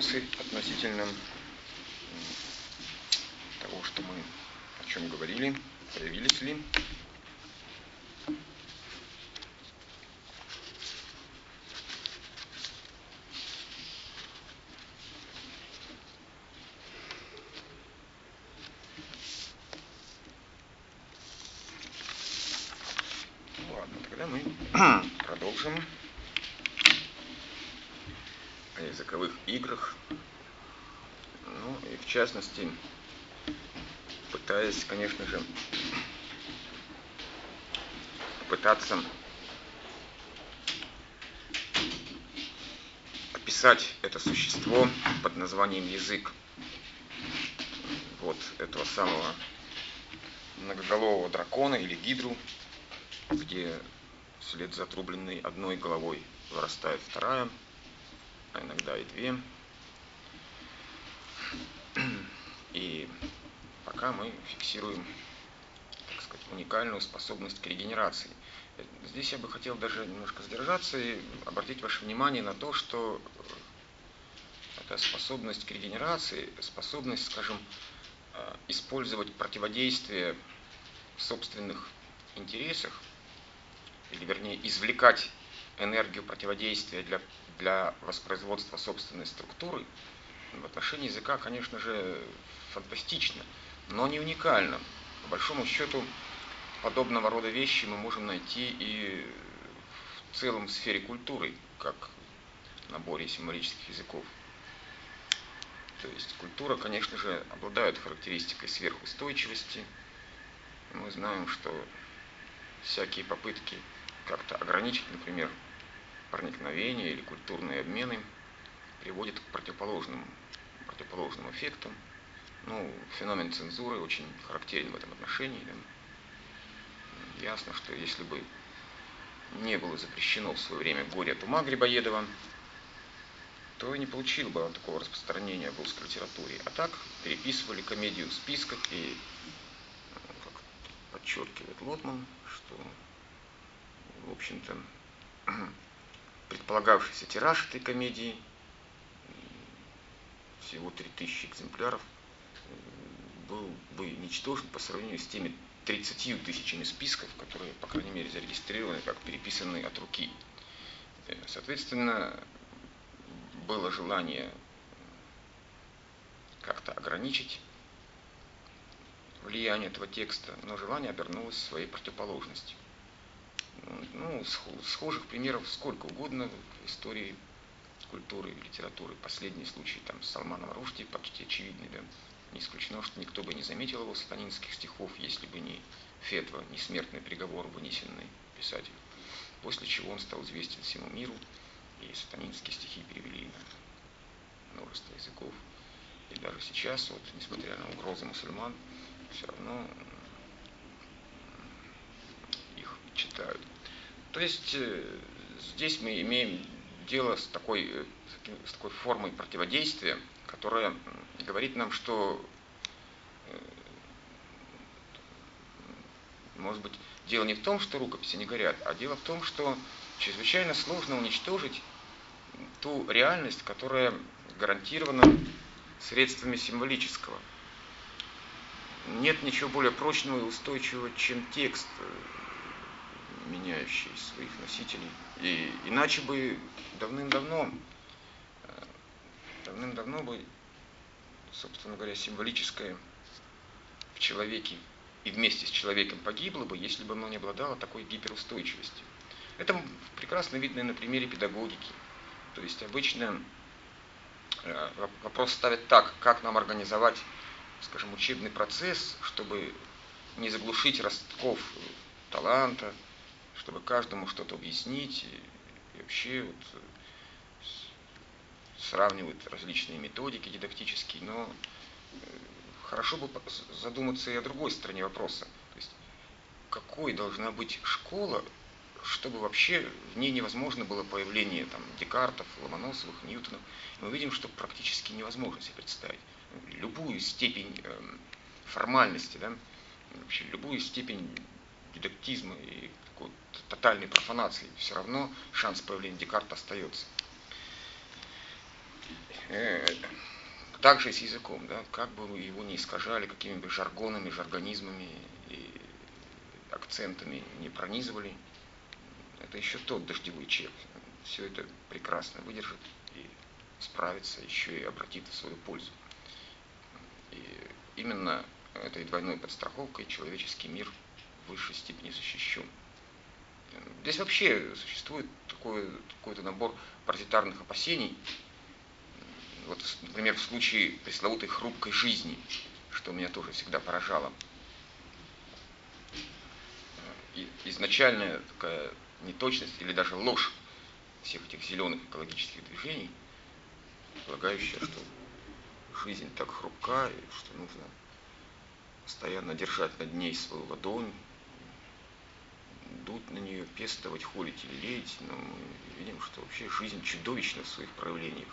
вопросы относительно того, что мы о чем говорили, появились ли? Ладно, тогда мы продолжим о языковых играх. Ну и в частности, пытаясь, конечно же, попытаться описать это существо под названием язык. Вот этого самого многоголового дракона или гидру, где вслед за отрубленной одной головой вырастает вторая, а иногда и две. И пока мы фиксируем, так сказать, уникальную способность к регенерации. Здесь я бы хотел даже немножко задержаться и обратить ваше внимание на то, что эта способность к регенерации, способность, скажем, использовать противодействие в собственных интересах, или вернее извлекать энергию противодействия для, для воспроизводства собственной структуры, в отношении языка, конечно же, фантастично, но не уникально. По большому счету, подобного рода вещи мы можем найти и в целом сфере культуры, как наборе символических языков. То есть культура, конечно же, обладает характеристикой сверхустойчивости. Мы знаем, что всякие попытки как-то ограничить, например, проникновение или культурные обмены приводят к противоположным, противоположным эффектам. Ну, феномен цензуры очень характерен в этом отношении. Да. Ясно, что если бы не было запрещено в свое время «Горе от ума» Грибоедова, то и не получил бы такого распространения в русской литературе. А так переписывали комедию в списках и, как подчеркивает Лотман, что, в общем-то, предполагавшийся тираж этой комедии, всего 3000 экземпляров, был бы ничтожен по сравнению с теми 30 тысячами списков, которые, по крайней мере, зарегистрированы как переписанные от руки. Соответственно, было желание как-то ограничить влияние этого текста, но желание обернулось своей противоположностью. Ну, схожих примеров сколько угодно в истории культуры и литературы. Последний случай там, с Салманом Рушди почти очевидный. Да? Не исключено, что никто бы не заметил его сатанинских стихов, если бы не фетва, не смертный приговор, вынесенный писателю. После чего он стал известен всему миру – и сатанинские стихи перевели на множество языков. И даже сейчас, вот, несмотря на угрозы мусульман, все равно их читают. То есть э, здесь мы имеем дело с такой, э, с такой формой противодействия, которая говорит нам, что э, может быть, дело не в том, что рукописи не горят, а дело в том, что чрезвычайно сложно уничтожить ту реальность, которая гарантирована средствами символического. Нет ничего более прочного и устойчивого, чем текст, э, меняющий своих носителей. И иначе бы давным-давно, давным-давно бы, собственно говоря, символическое в человеке и вместе с человеком погибло бы, если бы оно не обладало такой гиперустойчивостью. Это прекрасно видно на примере педагогики. То есть обычно э, вопрос ставят так, как нам организовать, скажем, учебный процесс, чтобы не заглушить ростков таланта, чтобы каждому что-то объяснить. И, и вообще вот, э, сравнивают различные методики дидактические, но э, хорошо бы задуматься и о другой стороне вопроса. То есть, какой должна быть школа чтобы вообще в ней невозможно было появление там, Декартов, Ломоносовых, Ньютонов. И мы видим, что практически невозможно себе представить любую степень э, формальности, да, вообще любую степень дидактизма и тотальной профанации, все равно шанс появления Декарта остается. Э, также с языком, да, как бы его не искажали, какими бы жаргонами, жаргонизмами и акцентами не пронизывали, это еще тот дождевой чек. Все это прекрасно выдержит и справится, еще и обратит в свою пользу. И именно этой двойной подстраховкой человеческий мир в высшей степени защищен. Здесь вообще существует такой, какой-то набор паразитарных опасений. Вот, например, в случае пресловутой хрупкой жизни, что меня тоже всегда поражало. И изначальная такая неточность или даже ложь всех этих зеленых экологических движений, полагающая, что жизнь так хрупка, и что нужно постоянно держать над ней свою ладонь, дуть на нее, пестовать, холить или леять, но мы видим, что вообще жизнь чудовищна в своих проявлениях,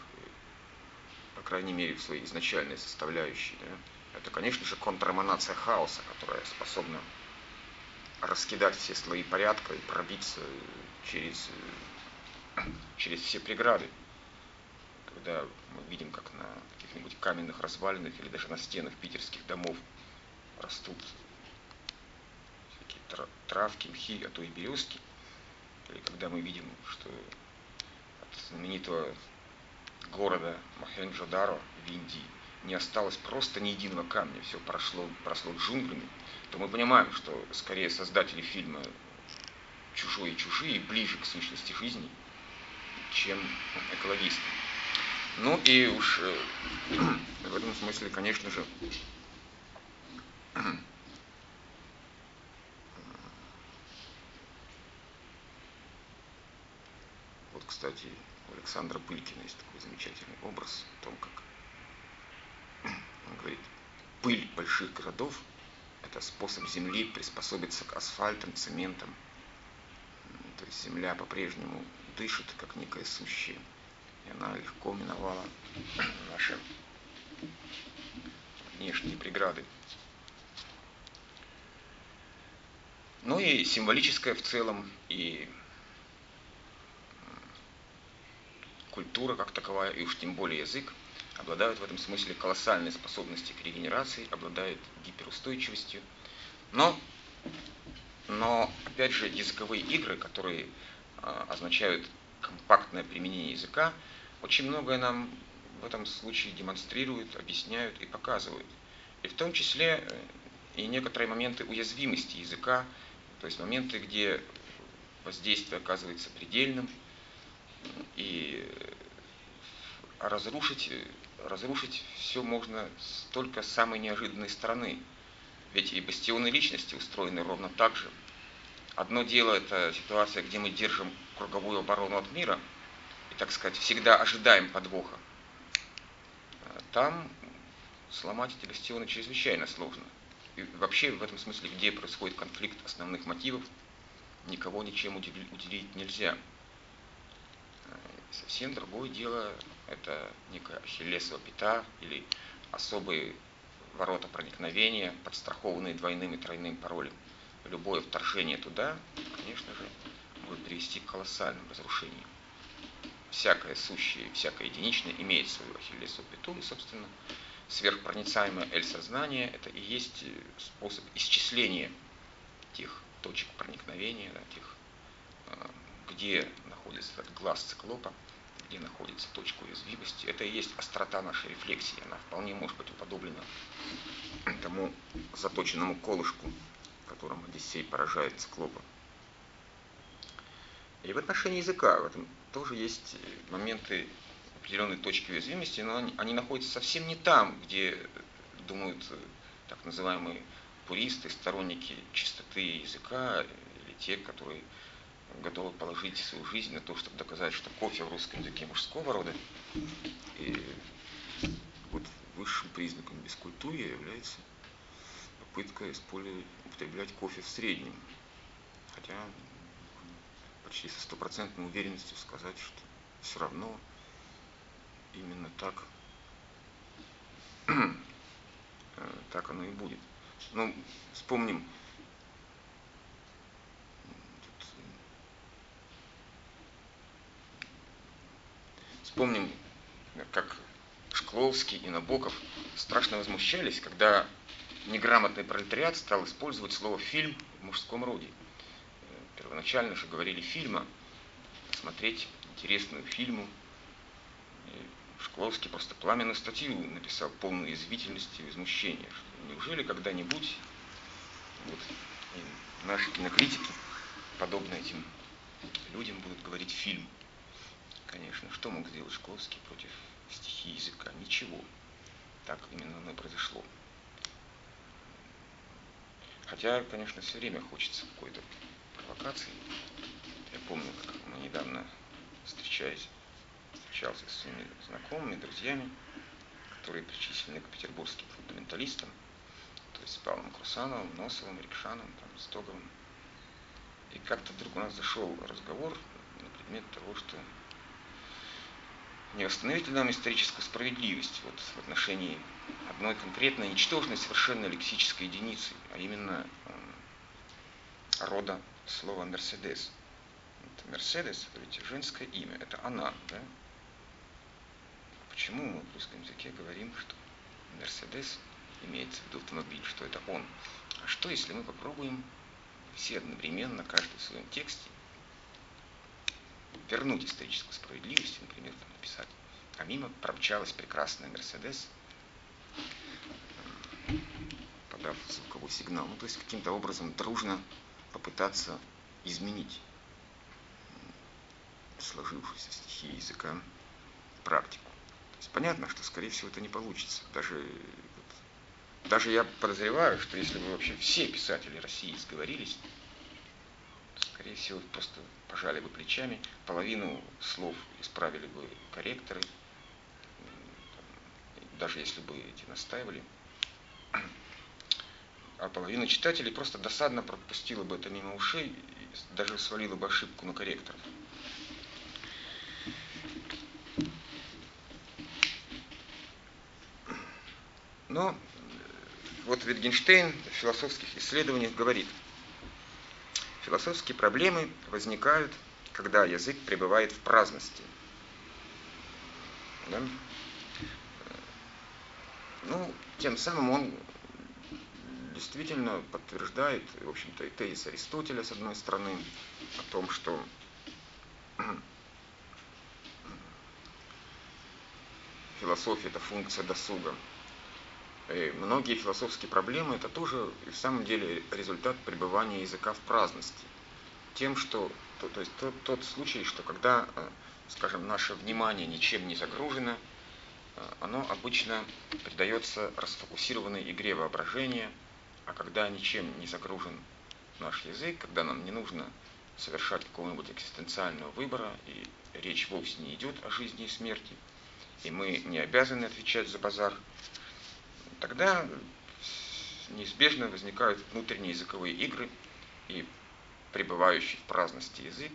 крайней мере, в своей изначальной составляющей. Да? Это, конечно же, контрамонация хаоса, которая способна раскидать все слои порядка и пробиться через, через все преграды. Когда мы видим, как на каких-нибудь каменных развалинах или даже на стенах питерских домов растут всякие травки, мхи, а то и березки. Или когда мы видим, что от знаменитого города Махенджадаро в Индии. Не осталось просто ни единого камня, все прошло, прошло джунглями, то мы понимаем, что скорее создатели фильма «Чужой и чужие» ближе к сущности жизни, чем экологисты. Ну и уж э, в этом смысле, конечно же, вот, кстати, у Александра Пылькина есть такой замечательный образ о том, как он говорит, пыль больших городов – это способ Земли приспособиться к асфальтам, цементам. То есть Земля по-прежнему дышит, как некое сущее. И она легко миновала наши внешние преграды. Ну и символическое в целом, и культура как таковая, и уж тем более язык – обладают в этом смысле колоссальной способностью к регенерации, обладают гиперустойчивостью. Но, но опять же, языковые игры, которые э, означают компактное применение языка, очень многое нам в этом случае демонстрируют, объясняют и показывают. И в том числе э, и некоторые моменты уязвимости языка, то есть моменты, где воздействие оказывается предельным, и разрушить разрушить все можно только с самой неожиданной стороны. Ведь и бастионы личности устроены ровно так же. Одно дело это ситуация, где мы держим круговую оборону от мира и, так сказать, всегда ожидаем подвоха. Там сломать эти бастионы чрезвычайно сложно. И вообще в этом смысле, где происходит конфликт основных мотивов, никого ничем уделить нельзя. Совсем другое дело – это некая ахиллесова пята или особые ворота проникновения, подстрахованные двойным и тройным паролем. Любое вторжение туда, конечно же, может привести к колоссальным разрушениям. Всякое сущее, всякое единичное имеет свою ахиллесову пяту, и, собственно, сверхпроницаемое эль-сознание – это и есть способ исчисления тех точек проникновения, да, тех э, где находится глаз циклопа, где находится точка уязвимости. Это и есть острота нашей рефлексии. Она вполне может быть уподоблена тому заточенному колышку, которым Одиссей поражает циклопа. И в отношении языка в этом тоже есть моменты определенной точки уязвимости, но они, они находятся совсем не там, где думают так называемые пуристы, сторонники чистоты языка, или те, которые готовы положить свою жизнь на то, чтобы доказать, что кофе в русском языке мужского рода. И вот высшим признаком бескультурья является попытка использовать, употреблять кофе в среднем. Хотя почти со стопроцентной уверенностью сказать, что все равно именно так, так оно и будет. Ну, вспомним Вспомним, как Шкловский и Набоков страшно возмущались, когда неграмотный пролетариат стал использовать слово «фильм» в мужском роде. Первоначально же говорили «фильма», смотреть интересную фильму. И Шкловский просто пламенную статью написал, полную язвительности и возмущения. Неужели когда-нибудь вот, наши кинокритики, подобно этим людям, будут говорить «фильм»? Конечно, что мог сделать Шкловский против стихии языка? Ничего. Так именно оно и произошло. Хотя, конечно, все время хочется какой-то провокации. Я помню, как мы недавно встречаясь, встречался с своими знакомыми, друзьями, которые причислены к петербургским фундаменталистам, то есть с Павлом Крусановым, Носовым, Рикшаном, там, Стоговым. И как-то вдруг у нас зашел разговор на предмет того, что не восстановить ли нам историческую справедливость вот, в отношении одной конкретной ничтожной совершенно лексической единицы, а именно э, рода слова «мерседес». Мерседес, это ведь женское имя, это она, да? Почему мы в русском языке говорим, что Мерседес имеется в виду автомобиль, что это он? А что, если мы попробуем все одновременно, каждый в своем тексте, вернуть историческую справедливость, например, там написать, а мимо промчалась прекрасная Мерседес, подав звуковой сигнал. Ну, то есть каким-то образом дружно попытаться изменить сложившуюся стихии языка практику. То есть понятно, что, скорее всего, это не получится. Даже, даже я подозреваю, что если бы вообще все писатели России сговорились, скорее всего, просто пожали бы плечами, половину слов исправили бы корректоры, даже если бы эти настаивали, а половина читателей просто досадно пропустила бы это мимо ушей даже свалила бы ошибку на корректоров. Но вот Wittgenstein в философских исследованиях говорит, философские проблемы возникают, когда язык пребывает в праздности. Да? Ну, тем самым он действительно подтверждает, в общем-то, и тезис Аристотеля, с одной стороны, о том, что философия – это функция досуга. И многие философские проблемы – это тоже, в самом деле, результат пребывания языка в праздности. Тем, что, то, то есть тот, тот случай, что когда, э, скажем, наше внимание ничем не загружено, э, оно обычно придается расфокусированной игре воображения, а когда ничем не загружен наш язык, когда нам не нужно совершать какого-нибудь экзистенциального выбора, и речь вовсе не идет о жизни и смерти – и мы не обязаны отвечать за базар, тогда неизбежно возникают внутренние языковые игры, и пребывающий в праздности язык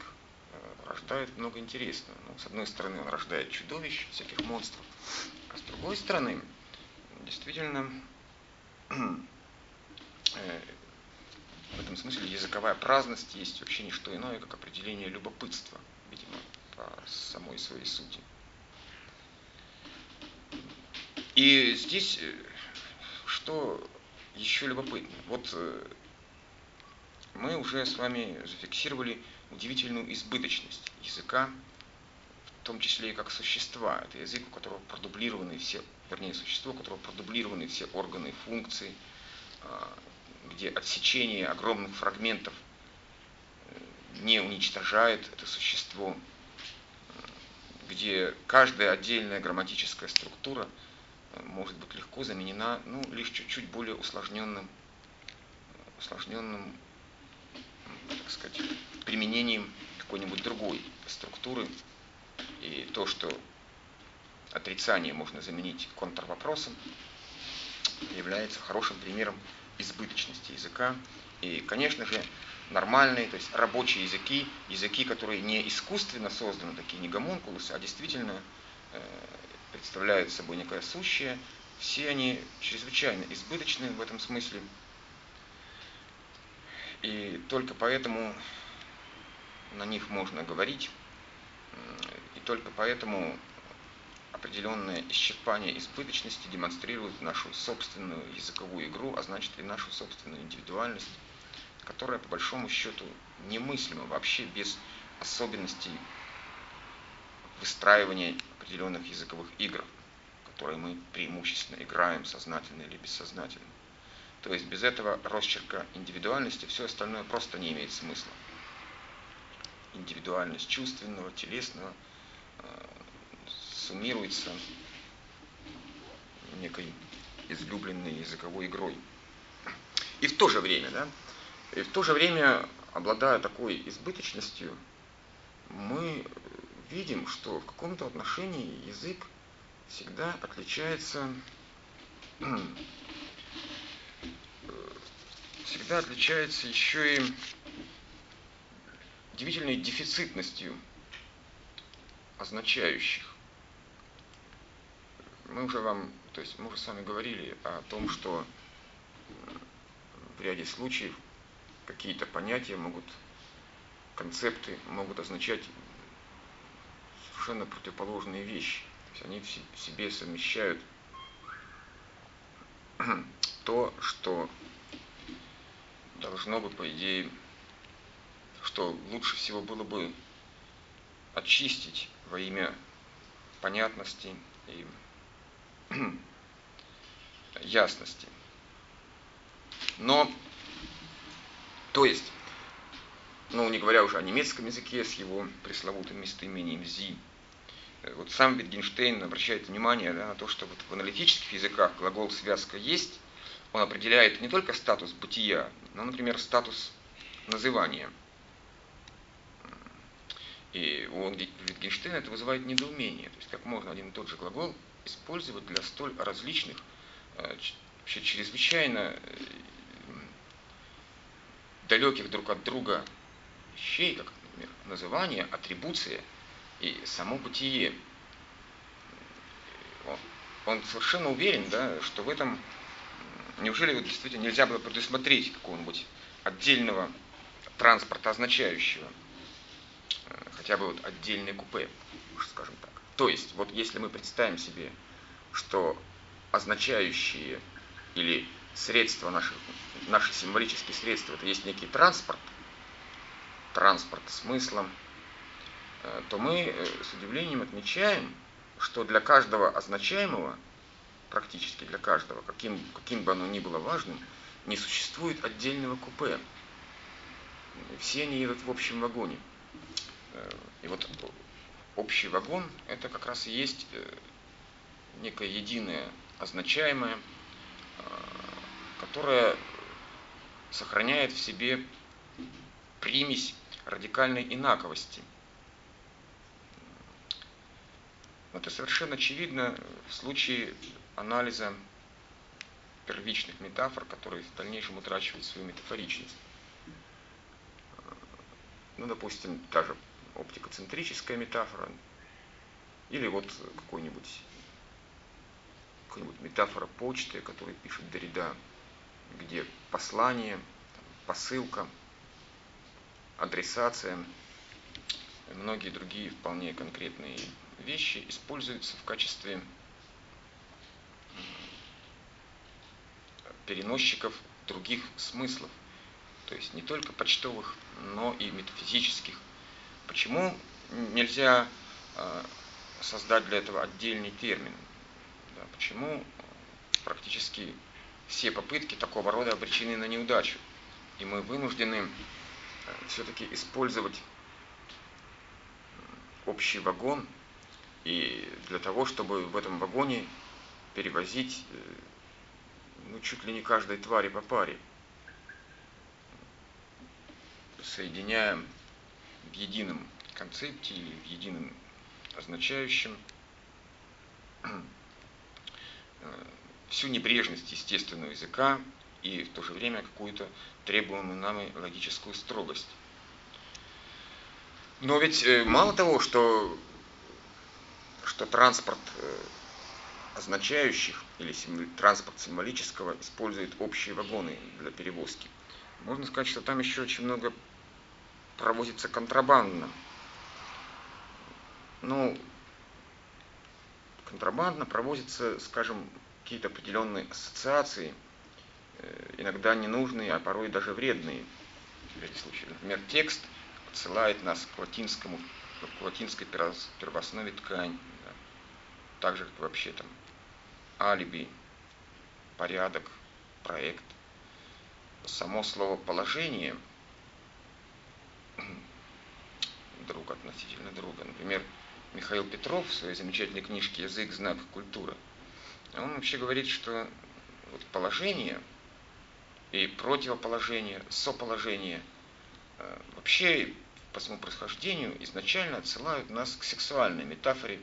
э, рождает много интересного. Ну, с одной стороны, он рождает чудовищ, всяких монстров, а с другой стороны, действительно, э, в этом смысле языковая праздность есть вообще не что иное, как определение любопытства, видимо, по самой своей сути. И здесь э, что еще любопытно. Вот э, мы уже с вами зафиксировали удивительную избыточность языка, в том числе и как существа. Это язык, у которого продублированы все, вернее, существо, у которого продублированы все органы и функции, а, где отсечение огромных фрагментов э, не уничтожает это существо, где каждая отдельная грамматическая структура – может быть легко заменена ну, лишь чуть-чуть более усложненным, усложненным так сказать, применением какой-нибудь другой структуры. И то, что отрицание можно заменить контрвопросом, является хорошим примером избыточности языка. И, конечно же, нормальные, то есть рабочие языки, языки, которые не искусственно созданы, такие не гомункулусы, а действительно э, представляют собой некое сущее, все они чрезвычайно избыточны в этом смысле. И только поэтому на них можно говорить, и только поэтому определенное исчерпание избыточности демонстрирует нашу собственную языковую игру, а значит и нашу собственную индивидуальность, которая по большому счету немыслима вообще без особенностей выстраивания определенных языковых игр, которые мы преимущественно играем сознательно или бессознательно. То есть без этого росчерка индивидуальности все остальное просто не имеет смысла. Индивидуальность чувственного, телесного э, суммируется некой излюбленной языковой игрой. И в то же время, да, и в то же время, обладая такой избыточностью, мы видим, что в каком-то отношении язык всегда отличается всегда отличается еще и удивительной дефицитностью означающих. Мы уже вам, то есть мы уже с вами говорили о том, что в ряде случаев какие-то понятия могут, концепты могут означать совершенно противоположные вещи. То есть они в себе совмещают то, что должно бы, по идее, что лучше всего было бы очистить во имя понятности и ясности. Но, то есть, ну, не говоря уже о немецком языке с его пресловутым местоимением «зи», вот сам Wittgenstein обращает внимание да, на то, что вот в аналитических языках глагол связка есть, он определяет не только статус бытия, но, например, статус называния. И у Wittgensteina это вызывает недоумение. То есть как можно один и тот же глагол использовать для столь различных, э, вообще чрезвычайно э, далеких друг от друга вещей, как, например, называние, атрибуция и само бытие. Он совершенно уверен, да, что в этом неужели вот действительно нельзя было предусмотреть какого-нибудь отдельного транспорта, означающего э, хотя бы вот отдельное купе, скажем так. То есть, вот если мы представим себе, что означающие или средства наши, наши символические средства, это есть некий транспорт, транспорт смыслом, э, то мы э, с удивлением отмечаем, что для каждого означаемого, практически для каждого, каким, каким бы оно ни было важным, не существует отдельного купе. Все они едут в общем вагоне. Э, и вот общий вагон – это как раз и есть некое единое означаемое, которое сохраняет в себе примесь радикальной инаковости. Это совершенно очевидно в случае анализа первичных метафор, которые в дальнейшем утрачивают свою метафоричность. Ну, допустим, та же оптикоцентрическая метафора, или вот какой-нибудь какая-нибудь метафора почты, которую пишет Дорида, где послание, посылка, адресация, многие другие вполне конкретные вещи используются в качестве переносчиков других смыслов, то есть не только почтовых, но и метафизических. Почему нельзя а, создать для этого отдельный термин? Да, почему практически все попытки такого рода обречены на неудачу? И мы вынуждены э, все-таки использовать общий вагон и для того, чтобы в этом вагоне перевозить э, ну, чуть ли не каждой твари по паре, соединяя в едином концепте или в едином означающем э, всю небрежность естественного языка и в то же время какую-то требуемую нами логическую строгость. Но ведь э, мало того, что, что транспорт означающих или транспорт символического использует общие вагоны для перевозки. Можно сказать, что там еще очень много провозится контрабандно. Ну, контрабандно проводятся, скажем, какие-то определенные ассоциации, э, иногда ненужные, а порой даже вредные в эти случаи. Например, текст отсылает нас к латинскому, к латинской первооснове ткань. Так же, как вообще там алиби, порядок, проект. Само слово положение друг относительно друга. Например, Михаил Петров в своей замечательной книжке «Язык, знак, культура», он вообще говорит, что вот положение и противоположение, соположение э, вообще по своему происхождению изначально отсылают нас к сексуальной метафоре,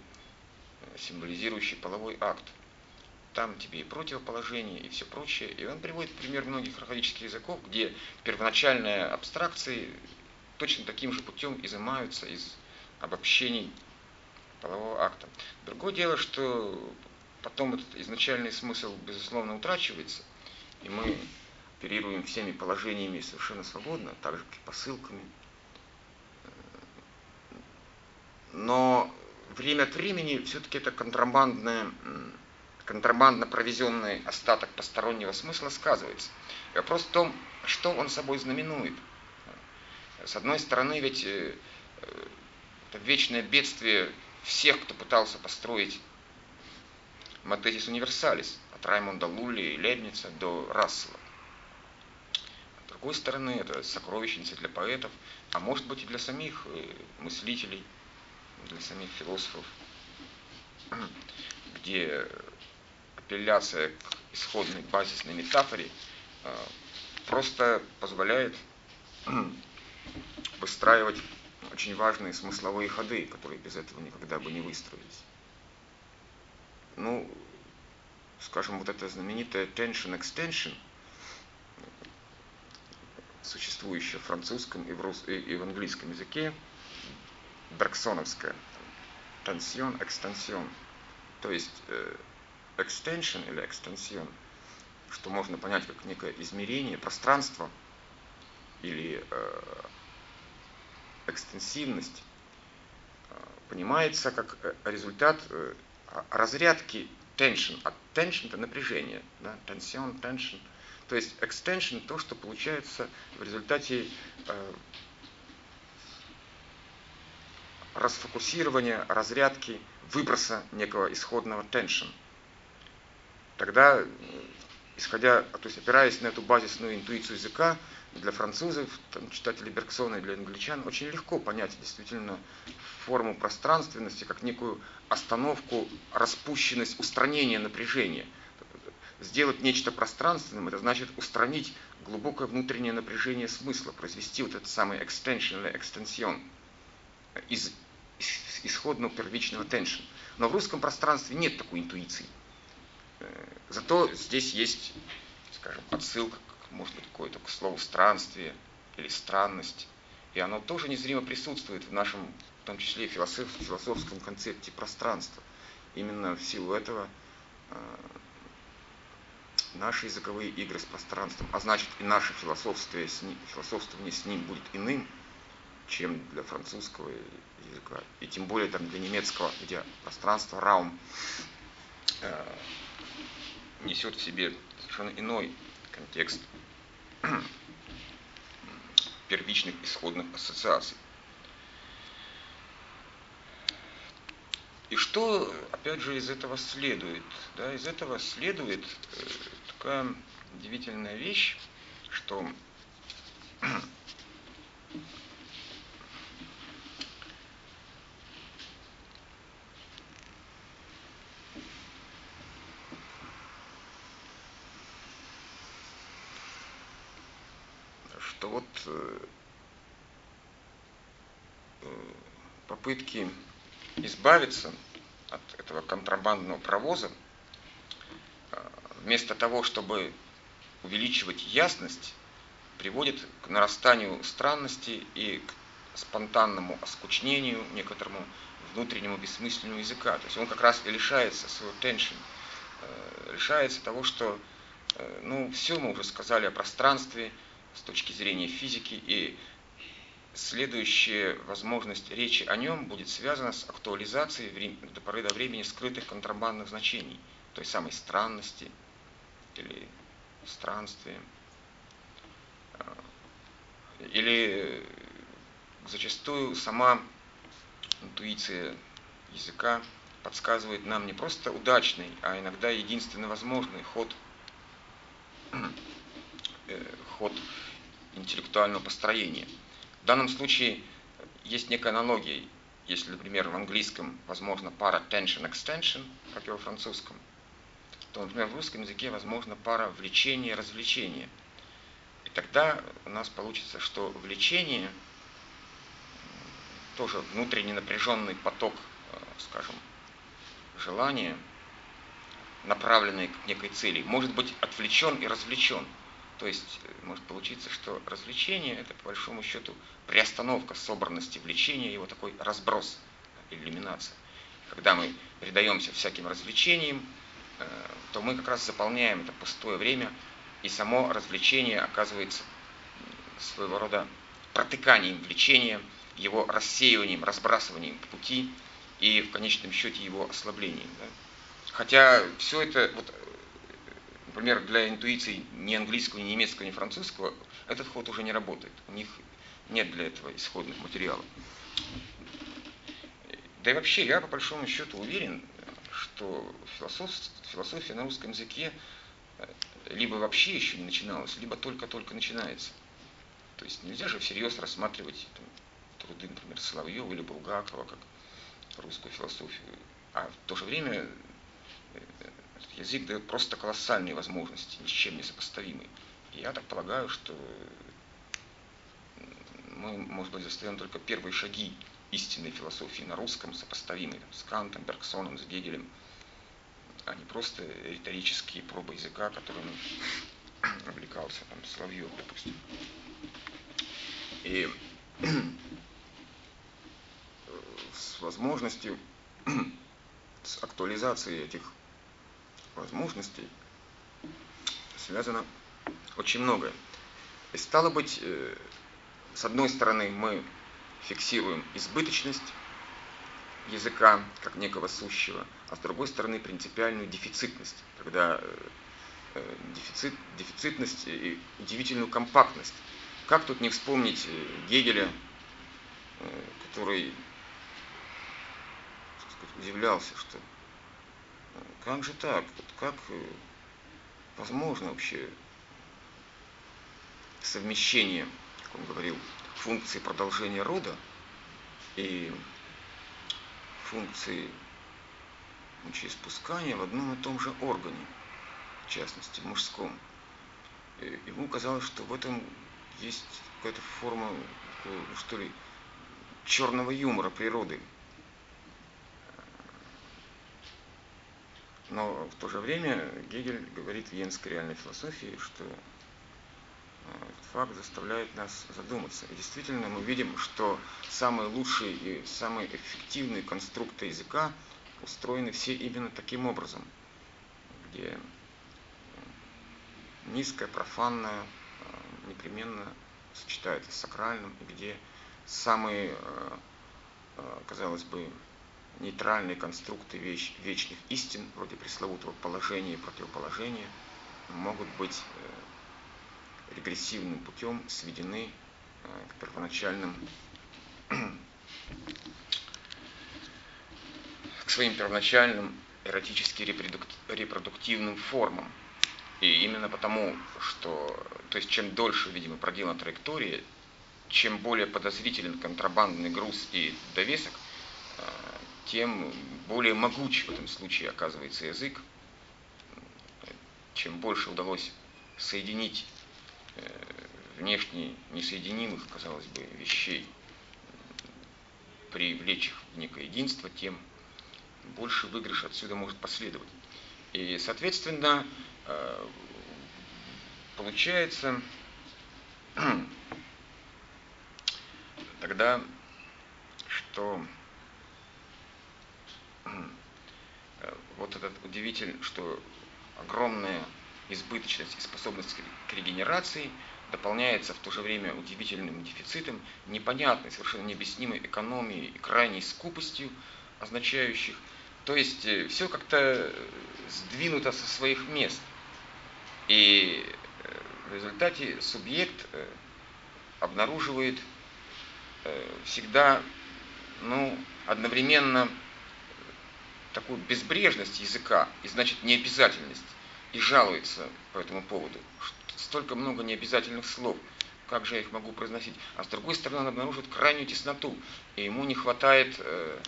символизирующей половой акт. Там тебе и противоположение, и все прочее. И он приводит пример многих архаических языков, где первоначальные абстракции точно таким же путем изымаются из обобщений полового акта. Другое дело, что потом этот изначальный смысл, безусловно, утрачивается, и мы оперируем всеми положениями совершенно свободно, так же, как и посылками. Но время от времени все-таки это контрабандное, контрабандно провезенный остаток постороннего смысла сказывается. Вопрос в том, что он собой знаменует. С одной стороны, ведь э, это вечное бедствие всех, кто пытался построить Матезис универсалис, от Раймонда Лулли и Лебница до Рассела. С другой стороны, это сокровищница для поэтов, а может быть и для самих э, мыслителей, для самих философов, где апелляция к исходной базисной метафоре э, просто позволяет выстраивать очень важные смысловые ходы, которые без этого никогда бы не выстроились. Ну, скажем, вот эта знаменитая tension extension, существующая в французском и в, рус... и в английском языке, Берксоновская, tension, extension, то есть э, extension или extension, что можно понять как некое измерение пространства или э, экстенсивность э, понимается как э, результат э, разрядки tension. А tension это напряжение. Да? Tension, tension. То есть extension то, что получается в результате расфокусирования, разрядки, выброса некого исходного tension. Тогда, исходя, то есть опираясь на эту базисную интуицию языка, для французов, там, читателей Бергсона и для англичан очень легко понять действительно форму пространственности как некую остановку, распущенность, устранение напряжения. Сделать нечто пространственным, это значит устранить глубокое внутреннее напряжение смысла, произвести вот этот самый extension или extension из исходного первичного tension. Но в русском пространстве нет такой интуиции. Э, зато здесь есть, скажем, отсылка может быть, какое-то слово странствие или странность. И оно тоже незримо присутствует в нашем, в том числе философ, философском концепте пространства. Именно в силу этого э, наши языковые игры с пространством, а значит и наше философствование с философствование с ним будет иным, чем для французского языка, и тем более там для немецкого, где пространство раум э, несет в себе совершенно иной контекст первичных исходных ассоциаций. И что, опять же, из этого следует? Да, из этого следует э, такая удивительная вещь, что что вот э, э, попытки избавиться от этого контрабандного провоза, э, вместо того, чтобы увеличивать ясность, приводит к нарастанию странности и к спонтанному оскучнению, некоторому внутреннему бессмысленному языка. То есть он как раз и лишается своего tension, лишается того, что ну, все мы уже сказали о пространстве, с точки зрения физики, и следующая возможность речи о нем будет связана с актуализацией до поры до времени скрытых контрабандных значений, той самой странности или странствия. А, или зачастую сама интуиция языка подсказывает нам не просто удачный, а иногда единственно возможный ход, э, ход интеллектуального построения. В данном случае есть некая аналогия. Если, например, в английском возможно пара tension-extension, как и во французском, то, например, в русском языке возможно пара влечение-развлечение. И тогда у нас получится, что влечение тоже внутренний напряженный поток, э, скажем, желания, направленный к некой цели, может быть отвлечен и развлечен – то есть э, может получиться, что развлечение – это по большому счету приостановка собранности влечения, его такой разброс, иллюминация. Когда мы предаемся всяким развлечениям, э, то мы как раз заполняем это пустое время, и само развлечение оказывается своего рода протыканием влечения, его рассеиванием, разбрасыванием пути и в конечном счете его ослаблением. Хотя все это, вот, например, для интуиции ни английского, ни немецкого, ни французского, этот ход уже не работает. У них нет для этого исходных материалов. Да и вообще, я по большому счету уверен, что философия на русском языке э, либо вообще еще не начиналась, либо только-только начинается. То есть нельзя же всерьез рассматривать там, труды, например, Соловьева или Булгакова как русскую философию. А в то же время язык дает просто колоссальные возможности, ни с чем не сопоставимые. Я так полагаю, что мы, может быть, застаем только первые шаги истинной философии на русском, сопоставимые с Кантом, Бергсоном, с Гегелем, а не просто риторические пробы языка, которыми увлекался там, Соловьев, допустим. И с возможностью, с актуализацией этих возможностей связано очень многое. И стало быть, э, с одной стороны, мы фиксируем избыточность языка как некого сущего, а с другой стороны принципиальную дефицитность, когда э, э, дефицит, дефицитность и удивительную компактность. Как тут не вспомнить Гегеля, который сказать, удивлялся, что как же так? Как э, возможно вообще совмещение, как он говорил, функции продолжения рода и функции мочеиспускания в одном и том же органе, в частности, мужском. И ему казалось, что в этом есть какая-то форма, что ли, черного юмора природы, Но в то же время Гегель говорит в Венской реальной философии, что э, этот факт заставляет нас задуматься. И действительно мы видим, что самые лучшие и самые эффективные конструкты языка устроены все именно таким образом, где э, низкое, профанное э, непременно сочетается с сакральным, и где самые, казалось бы, нейтральные конструкты веч, вечных истин, вроде пресловутого положения и противоположения, могут быть э, регрессивным путем сведены э, к первоначальным к своим первоначальным эротически репродуктивным формам. И именно потому, что, то есть чем дольше, видимо, проделана траектория, чем более подозрителен контрабандный груз и довесок, э, тем более могуч в этом случае оказывается язык. Чем больше удалось соединить э, внешне несоединимых, казалось бы, вещей, привлечь их в некое единство, тем больше выигрыш отсюда может последовать. И, соответственно, э, получается тогда, что вот этот удивительный, что огромная избыточность и способность к регенерации дополняется в то же время удивительным дефицитом, непонятной, совершенно необъяснимой экономией и крайней скупостью означающих. То есть э, все как-то сдвинуто со своих мест. И э, в результате субъект э, обнаруживает всегда ну, одновременно такую безбрежность языка и значит необязательность и жалуется по этому поводу. Столько много необязательных слов, как же я их могу произносить? А с другой стороны, он обнаруживает крайнюю тесноту, и ему не хватает, э,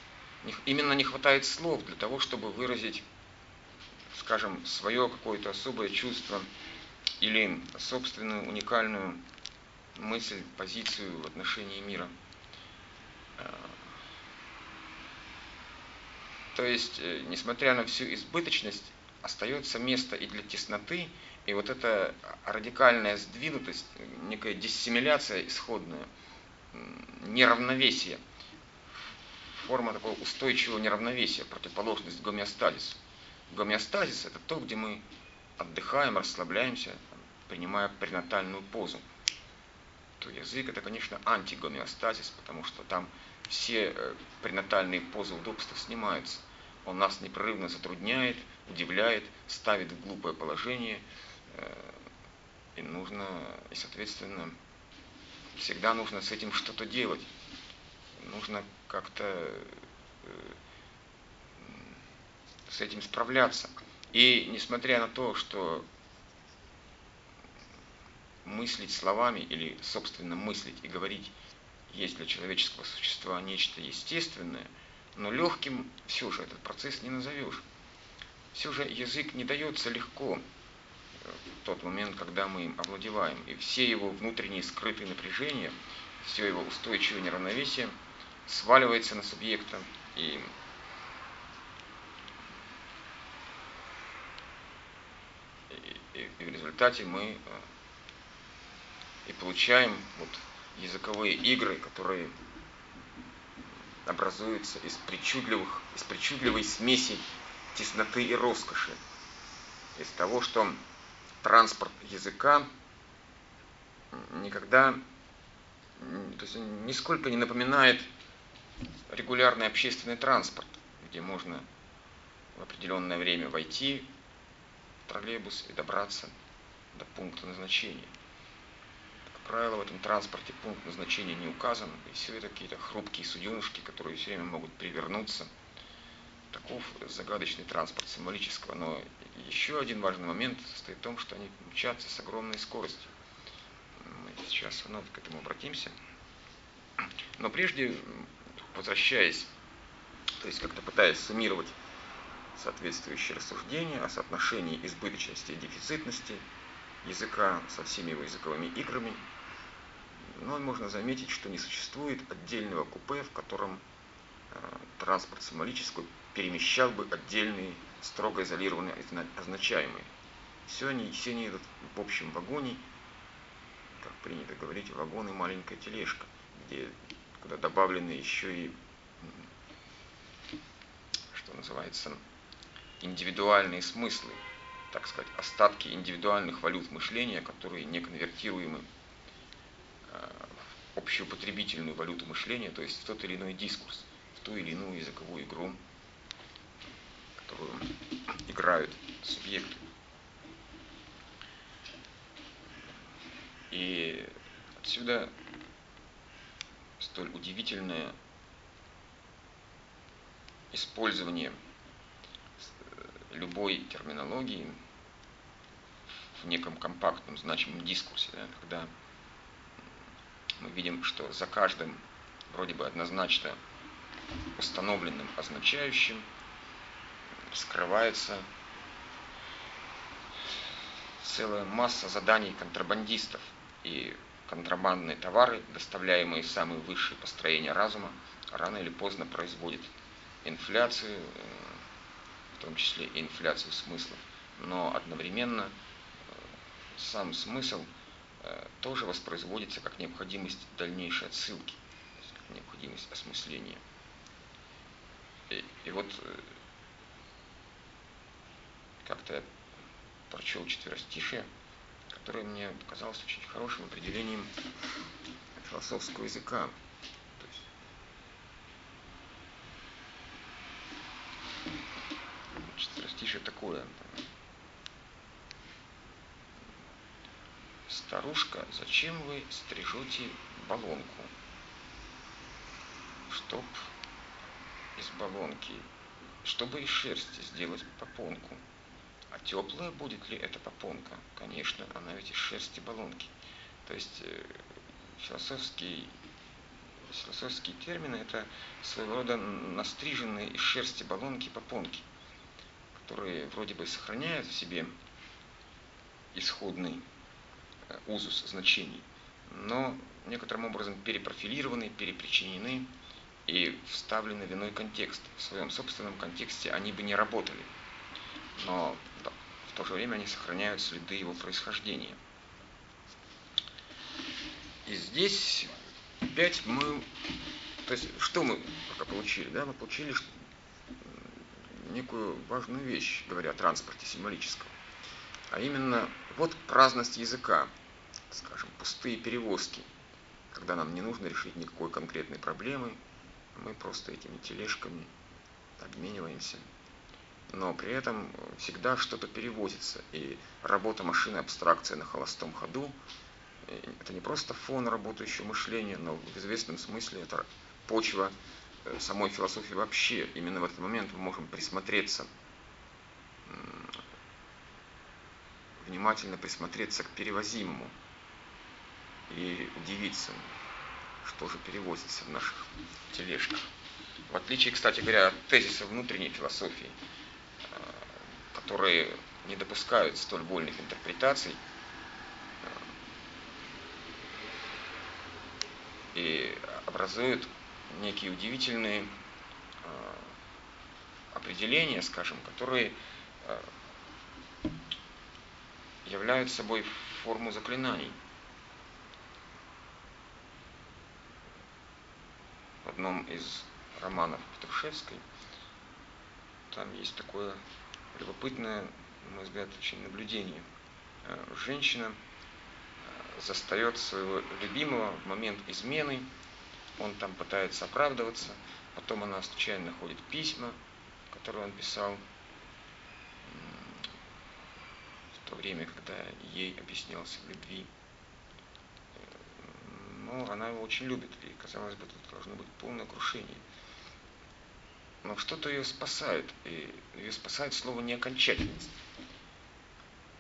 именно не хватает слов для того, чтобы выразить, скажем, свое какое-то особое чувство или собственную уникальную мысль, позицию в отношении мира. То есть, э, несмотря на всю избыточность остается место и для тесноты, и вот эта радикальная сдвинутость, некая диссимиляция исходная, неравновесие, форма такого устойчивого неравновесия, противоположность гомеостазису. Гомеостазис – это то, где мы отдыхаем, расслабляемся, принимая пренатальную позу. То язык – это, конечно, антигомеостазис, потому что там все э, пренатальные позы удобства снимаются. Он нас непрерывно затрудняет, удивляет, ставит в глупое положение. Э, и нужно, и соответственно, всегда нужно с этим что-то делать. Нужно как-то э, с этим справляться. И несмотря на то, что мыслить словами или собственно мыслить и говорить есть для человеческого существа нечто естественное, но легким все же этот процесс не назовешь. Все же язык не дается легко э, в тот момент, когда мы им овладеваем. И все его внутренние скрытые напряжения, все его устойчивое неравновесие сваливается на субъекта. И и, и в результате мы э, и получаем вот языковые игры, которые образуются из причудливых, из причудливой смеси тесноты и роскоши, из того, что транспорт языка никогда, то есть нисколько не напоминает регулярный общественный транспорт, где можно в определенное время войти в троллейбус и добраться до пункта назначения. Правило, в этом транспорте пункт назначения не указан, и все это какие-то хрупкие суденышки, которые все время могут привернуться – Таков загадочный транспорт символического. Но еще один важный момент состоит в том, что они мчатся с огромной скоростью. Мы сейчас вновь к этому обратимся. Но прежде, возвращаясь, то есть как-то пытаясь суммировать соответствующие рассуждения о соотношении избыточности и дефицитности языка со всеми его языковыми играми, но можно заметить, что не существует отдельного купе, в котором э, транспорт символический перемещал бы отдельные, строго изолированные означаемые. Все они, все они идут в общем вагоне, как принято говорить, вагон и маленькая тележка, где, куда добавлены еще и, что называется, индивидуальные смыслы, так сказать, остатки индивидуальных валют мышления, которые не конвертируемы общеупотребительную валюту мышления, то есть в тот или иной дискурс, в ту или иную языковую игру, которую играют субъекты. И отсюда столь удивительное использование любой терминологии в неком компактном, значимом дискурсе, да, когда мы видим, что за каждым вроде бы однозначно установленным означающим скрывается целая масса заданий контрабандистов. И контрабандные товары, доставляемые самые высшие построения разума, рано или поздно производят инфляцию, в том числе и инфляцию смыслов. Но одновременно э, сам смысл тоже воспроизводится как необходимость дальнейшей отсылки, как необходимость осмысления. И, и вот как-то я прочел четверостишие которое мне казалось очень хорошим определением философского языка. То есть, значит, растишее такое. Старушка, зачем вы стрижете баллонку? Чтоб из баллонки, чтобы из шерсти сделать попонку. А теплая будет ли эта попонка? Конечно, она ведь из шерсти баллонки. То есть э, философский, философские термины это своего рода настриженные из шерсти баллонки попонки, которые вроде бы сохраняют в себе исходный узус значений, но некоторым образом перепрофилированы, перепричинены и вставлены в иной контекст. В своем собственном контексте они бы не работали, но в то же время они сохраняют следы его происхождения. И здесь опять мы, то есть что мы пока получили? Да? Мы получили некую важную вещь, говоря о транспорте символическом. А именно, вот праздность языка, скажем, пустые перевозки, когда нам не нужно решить никакой конкретной проблемы, мы просто этими тележками обмениваемся. Но при этом всегда что-то перевозится. И работа машины абстракция на холостом ходу это не просто фон работающего мышления, но в известном смысле это почва э, самой философии вообще. Именно в этот момент мы можем присмотреться, внимательно присмотреться к перевозимому и удивиться, что же перевозится в наших тележках. В отличие, кстати говоря, от тезиса внутренней философии, э, которые не допускают столь вольных интерпретаций, и образуют некие удивительные э, определения, скажем, которые э, являются собой форму заклинаний. Одном из романов Петрушевской там есть такое любопытное, на мой взгляд, очень наблюдение. Э, женщина застает своего любимого в момент измены, он там пытается оправдываться, потом она случайно находит письма, которые он писал в то время, когда ей объяснялся в любви. Но она его очень любит, и, казалось бы, тут должно быть полное крушение. Но что-то ее спасает, и ее спасает слово неокончательность.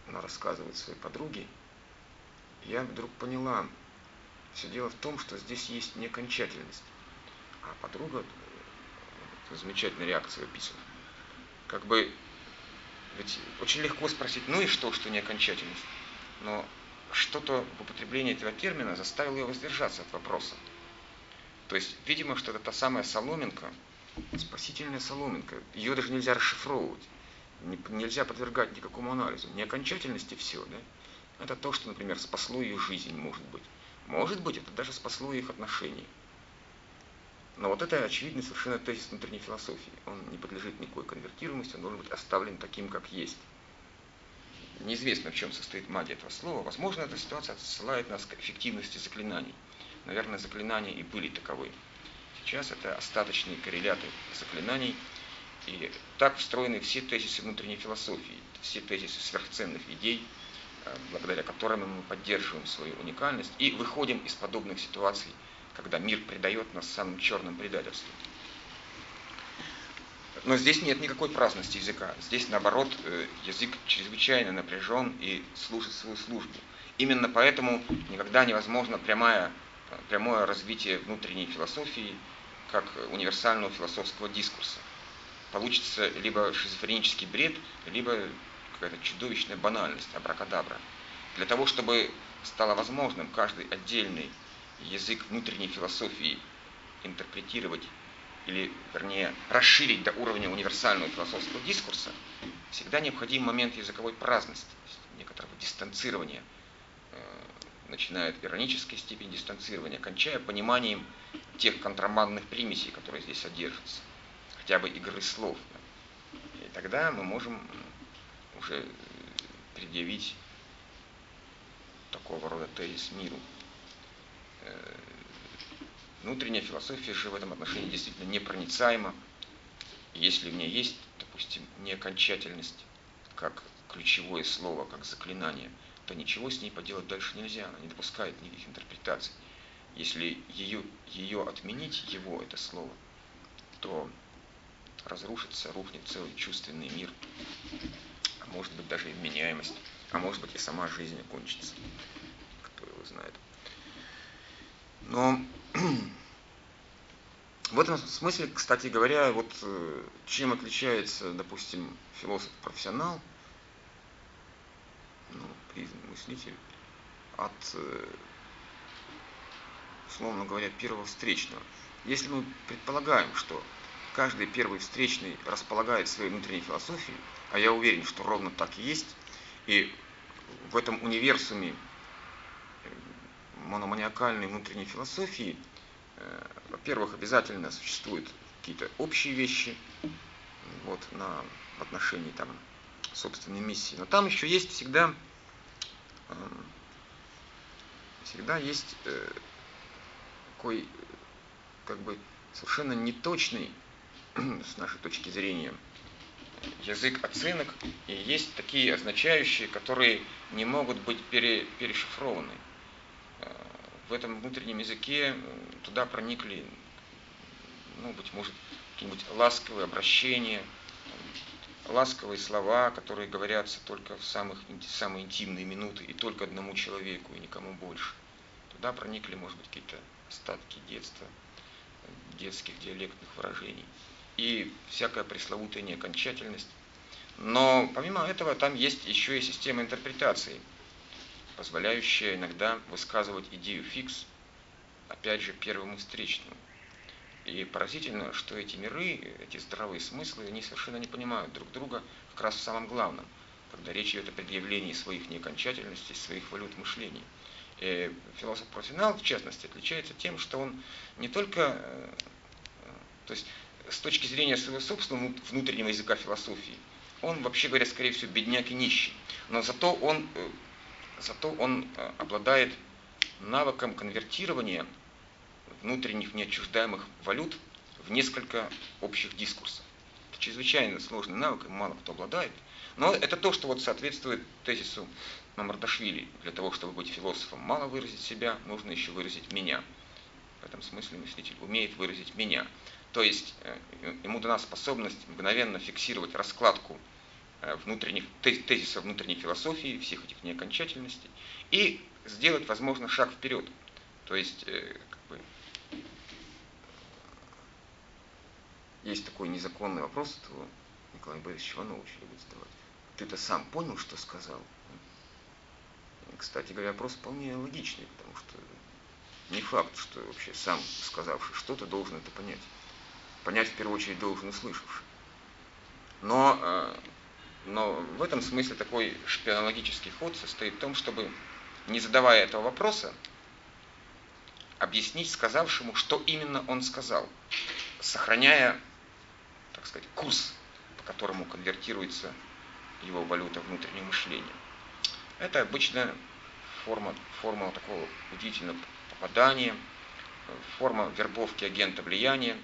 Она рассказывает своей подруге, я вдруг поняла, все дело в том, что здесь есть неокончательность. А подруга, это замечательная реакция описана, как бы, ведь очень легко спросить, ну и что, что неокончательность? Но что-то в употреблении этого термина заставило ее воздержаться от вопроса. То есть, видимо, что это та самая соломинка, спасительная соломинка. Ее даже нельзя расшифровывать, нельзя подвергать никакому анализу. Неокончательности все, да? Это то, что, например, спасло ее жизнь, может быть. Может быть, это даже спасло их отношения. Но вот это очевидный совершенно тезис внутренней философии. Он не подлежит никакой конвертируемости, он должен быть оставлен таким, как есть. Неизвестно, в чем состоит магия этого слова. Возможно, эта ситуация отсылает нас к эффективности заклинаний. Наверное, заклинания и были таковы. Сейчас это остаточные корреляты заклинаний. И так встроены все тезисы внутренней философии, все тезисы сверхценных идей – Э, благодаря которым мы поддерживаем свою уникальность и выходим из подобных ситуаций, когда мир предает нас самым черным предательством. Но здесь нет никакой праздности языка. Здесь, наоборот, э, язык чрезвычайно напряжен и служит свою службу. Именно поэтому никогда невозможно прямое, прямое развитие внутренней философии как универсального философского дискурса. Получится либо шизофренический бред, либо какая-то чудовищная банальность, абракадабра. Для того, чтобы стало возможным каждый отдельный язык внутренней философии интерпретировать или, вернее, расширить до уровня универсального философского дискурса, всегда необходим момент языковой праздности, некоторого дистанцирования, э, начиная от иронической степени дистанцирования, кончая пониманием тех контрабандных примесей, которые здесь содержатся, хотя бы игры слов. И тогда мы можем уже предъявить такого рода тезис миру. Внутренняя философия же в этом отношении действительно непроницаема. Если в ней есть, допустим, неокончательность, как ключевое слово, как заклинание, то ничего с ней поделать дальше нельзя, она не допускает никаких интерпретаций. Если ее, ее отменить, его, это слово, то разрушится, рухнет целый чувственный мир, а может быть даже и вменяемость, а может быть и сама жизнь окончится, кто его знает. Но в этом смысле, кстати говоря, вот э, чем отличается, допустим, философ-профессионал, ну, мыслитель, от, э, условно говоря, первого встречного. Если мы предполагаем, что каждый первый встречный располагает своей внутренней философией, а я уверен, что ровно так и есть, и в этом универсуме мономаниакальной внутренней философии, э, во-первых, обязательно существуют какие-то общие вещи вот, на, в отношении там, собственной миссии, но там еще есть всегда, эм, всегда есть э, такой как бы совершенно неточный с нашей точки зрения язык оценок, и есть такие означающие, которые не могут быть пере, перешифрованы. В этом внутреннем языке туда проникли, ну, быть может, какие-нибудь ласковые обращения, ласковые слова, которые говорятся только в самых, самые интимные минуты и только одному человеку и никому больше. Туда проникли, может быть, какие-то остатки детства, детских диалектных выражений и всякая пресловутая неокончательность. Но помимо этого там есть еще и система интерпретации, позволяющая иногда высказывать идею фикс, опять же, первому встречному. И поразительно, что эти миры, эти здравые смыслы, они совершенно не понимают друг друга как раз в самом главном, когда речь идет о предъявлении своих неокончательностей, своих валют мышления. И философ-профессионал, в частности, отличается тем, что он не только, э, то есть с точки зрения своего собственного внутреннего языка философии, он, вообще говоря, скорее всего, бедняк и нищий. Но зато он, э, зато он э, обладает навыком конвертирования внутренних неотчуждаемых валют в несколько общих дискурсов. Это чрезвычайно сложный навык, и мало кто обладает. Но это то, что вот соответствует тезису Мамардашвили. Для того, чтобы быть философом, мало выразить себя, нужно еще выразить меня. В этом смысле мыслитель умеет выразить меня. То есть э, ему дана способность мгновенно фиксировать раскладку внутренних, тезисов внутренней философии, всех этих неокончательностей, и сделать, возможно, шаг вперед. То есть, э, как бы, есть такой незаконный вопрос, то Николай Борисович Иванович любит задавать. Ты-то сам понял, что сказал? Кстати говоря, вопрос вполне логичный, потому что не факт, что вообще сам сказавший что-то должен это понять понять в первую очередь должен услышавший. Но, э, но в этом смысле такой шпионологический ход состоит в том, чтобы, не задавая этого вопроса, объяснить сказавшему, что именно он сказал, сохраняя, так сказать, курс, по которому конвертируется его валюта внутреннего мышления. Это обычно форма, форма такого удивительного попадания, форма вербовки агента влияния,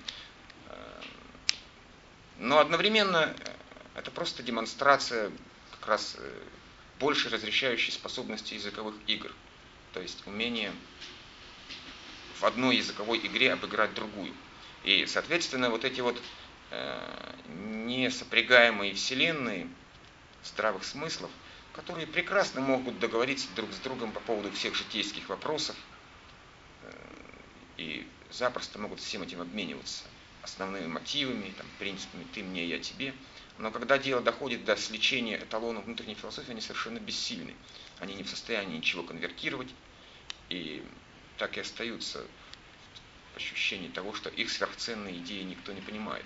но одновременно э, это просто демонстрация как раз э, больше разрешающей способности языковых игр. То есть умение в одной языковой игре обыграть другую. И, соответственно, вот эти вот э, несопрягаемые вселенные здравых смыслов, которые прекрасно могут договориться друг с другом по поводу всех житейских вопросов э, и запросто могут всем этим обмениваться основными мотивами, там, принципами «ты мне, я тебе». Но когда дело доходит до сличения эталонов внутренней философии, они совершенно бессильны. Они не в состоянии ничего конвертировать, и так и остаются в ощущении того, что их сверхценные идеи никто не понимает.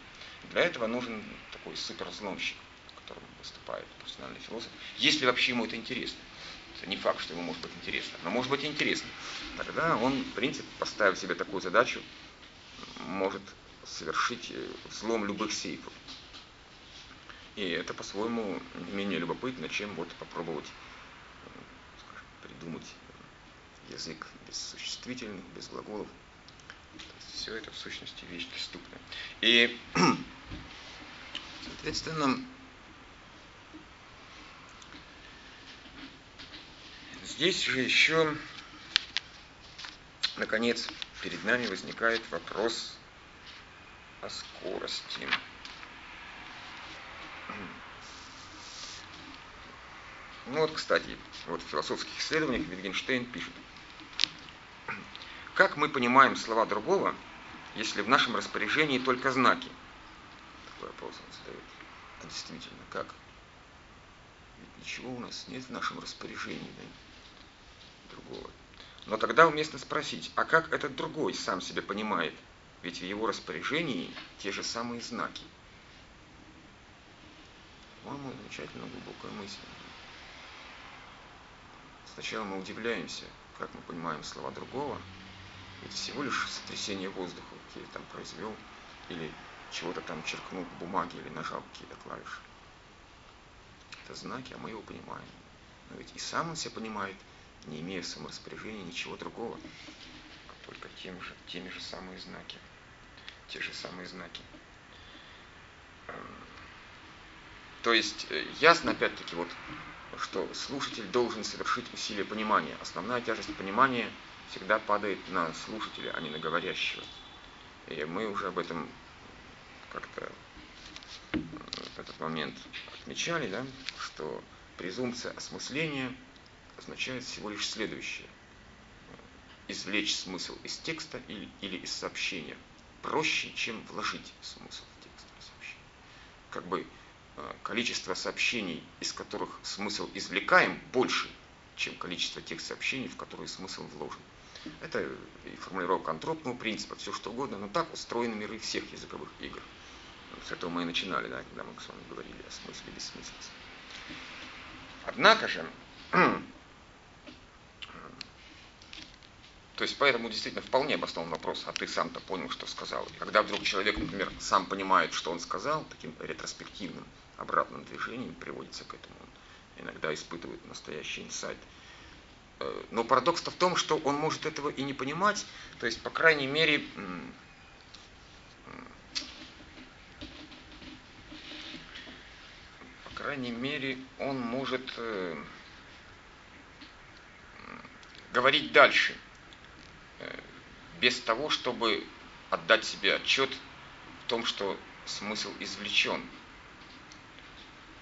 Для этого нужен такой супервзломщик, которым выступает профессиональный философ, если вообще ему это интересно. Это не факт, что ему может быть интересно, но может быть интересно. Тогда он, в принципе, поставив себе такую задачу, может совершить э, взлом любых сейфов. И это по-своему менее любопытно, чем вот попробовать скажем, придумать язык без существительных, без глаголов. Все это в сущности вещь доступная. И, соответственно, здесь же еще, наконец, перед нами возникает вопрос о скорости. Ну вот, кстати, вот в философских исследованиях Wittgenstein пишет, как мы понимаем слова другого, если в нашем распоряжении только знаки? Такой вопрос он задает. А действительно, как? Ведь ничего у нас нет в нашем распоряжении да, другого. Но тогда уместно спросить, а как этот другой сам себя понимает? Ведь в его распоряжении те же самые знаки. По-моему, замечательно глубокая мысль. Сначала мы удивляемся, как мы понимаем слова другого, ведь всего лишь сотрясение воздуха, какие там произвел, или чего-то там черкнул по бумаге, или нажал какие-то клавиши. Это знаки, а мы его понимаем. Но ведь и сам он себя понимает, не имея в своем распоряжении ничего другого, а только тем же, теми же самые знаки. Те же самые знаки. Эм, то есть, э, ясно, опять-таки, вот что слушатель должен совершить усилие понимания. Основная тяжесть понимания всегда падает на слушателя, а не на говорящего. И мы уже об этом как-то этот момент отмечали, да, что презумпция осмысления означает всего лишь следующее. Извлечь смысл из текста или, или из сообщения проще, чем вложить смысл в текст сообщения. Как бы Э, количество сообщений, из которых смысл извлекаем, больше, чем количество тех сообщений, в которые смысл вложен. Это и формулировка антропного принципа, все что угодно, но так устроены миры всех языковых игр. С этого мы и начинали, да, когда мы с вами говорили о смысле и бессмыслице. Однако же, то есть поэтому действительно вполне обоснован вопрос, а ты сам-то понял, что сказал. И когда вдруг человек, например, сам понимает, что он сказал, таким ретроспективным, обратным движением приводится к этому. Он иногда испытывает настоящий инсайт. Э, но парадокс-то в том, что он может этого и не понимать, то есть, по крайней мере, по крайней мере, он может э, говорить дальше, без того, чтобы отдать себе отчет в том, что смысл извлечен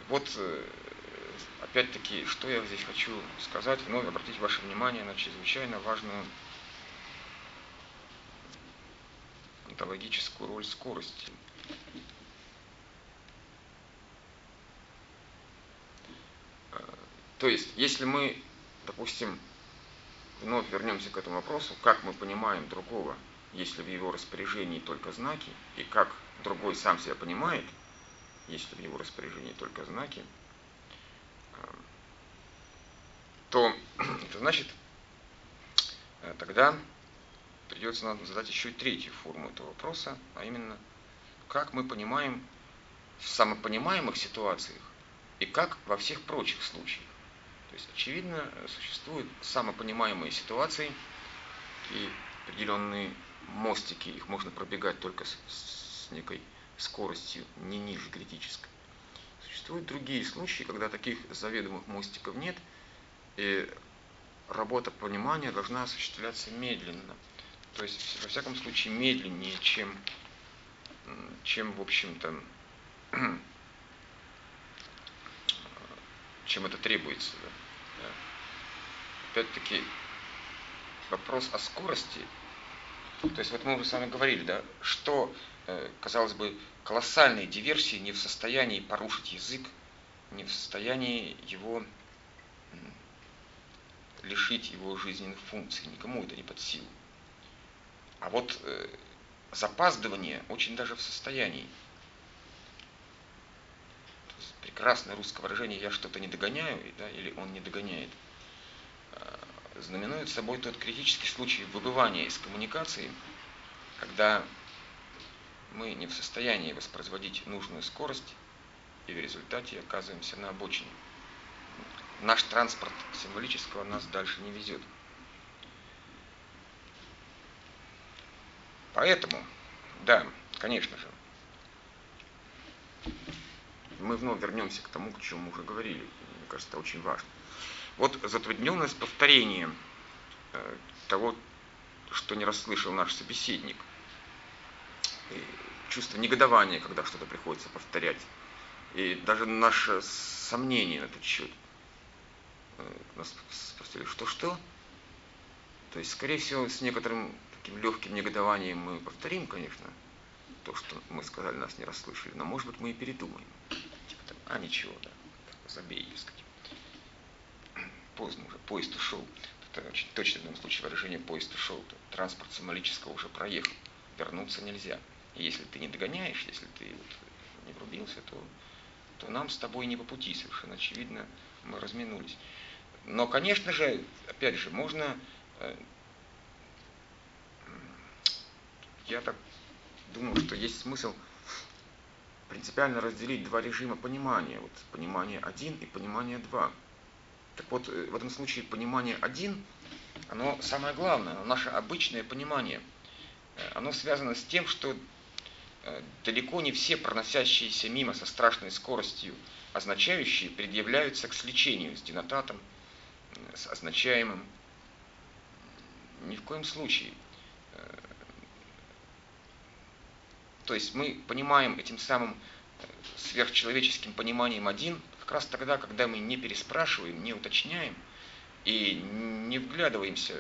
вот, э, опять-таки, что я здесь хочу сказать, вновь обратить ваше внимание на чрезвычайно важную онтологическую роль скорости. Э, то есть, если мы, допустим, вновь вернемся к этому вопросу, как мы понимаем другого, если в его распоряжении только знаки, и как другой сам себя понимает – если в его распоряжении только знаки, э, то это значит, э, тогда придется нам задать еще и третью форму этого вопроса, а именно, как мы понимаем в самопонимаемых ситуациях и как во всех прочих случаях. Есть, очевидно, существуют самопонимаемые ситуации и определенные мостики, их можно пробегать только с, с некой скоростью не ниже критической. Существуют другие случаи, когда таких заведомых мостиков нет, и работа понимания должна осуществляться медленно. То есть, во всяком случае, медленнее, чем, чем в общем-то, чем это требуется. Да. Опять-таки, вопрос о скорости, то есть вот мы уже с вами говорили, да, что Э, казалось бы, колоссальные диверсии не в состоянии порушить язык, не в состоянии его лишить его жизненных функций. Никому это не под силу. А вот э, запаздывание очень даже в состоянии. прекрасное русское выражение «я что-то не догоняю» да, или «он не догоняет» э, знаменует собой тот критический случай выбывания из коммуникации, когда мы не в состоянии воспроизводить нужную скорость и в результате оказываемся на обочине. Наш транспорт символического нас дальше не везет. Поэтому, да, конечно же, мы вновь вернемся к тому, к чему мы уже говорили. Мне кажется, это очень важно. Вот затрудненность повторения э, того, что не расслышал наш собеседник. И чувство негодования, когда что-то приходится повторять. И даже наше сомнение на этот счет. Э, нас спросили, что-что? То есть, скорее всего, с некоторым таким легким негодованием мы повторим, конечно, то, что мы сказали, нас не расслышали, но, может быть, мы и передумаем. Типа, а ничего, да, забей, так сказать. Поздно уже, поезд ушел. Это очень точно в данном случае выражение поезд ушел. Транспорт символического уже проехал. Вернуться нельзя. И если ты не догоняешь, если ты вот не врубился, то, то нам с тобой не по пути, совершенно очевидно, мы разминулись. Но, конечно же, опять же, можно э, я так думаю, что есть смысл принципиально разделить два режима понимания. Вот понимание один и понимание два. Так вот, э, в этом случае понимание один, оно самое главное, оно наше обычное понимание. Э, оно связано с тем, что э, далеко не все проносящиеся мимо со страшной скоростью означающие предъявляются к сличению с денотатом, с означаемым. Ни в коем случае. То есть мы понимаем этим самым сверхчеловеческим пониманием один, как раз тогда, когда мы не переспрашиваем, не уточняем и не вглядываемся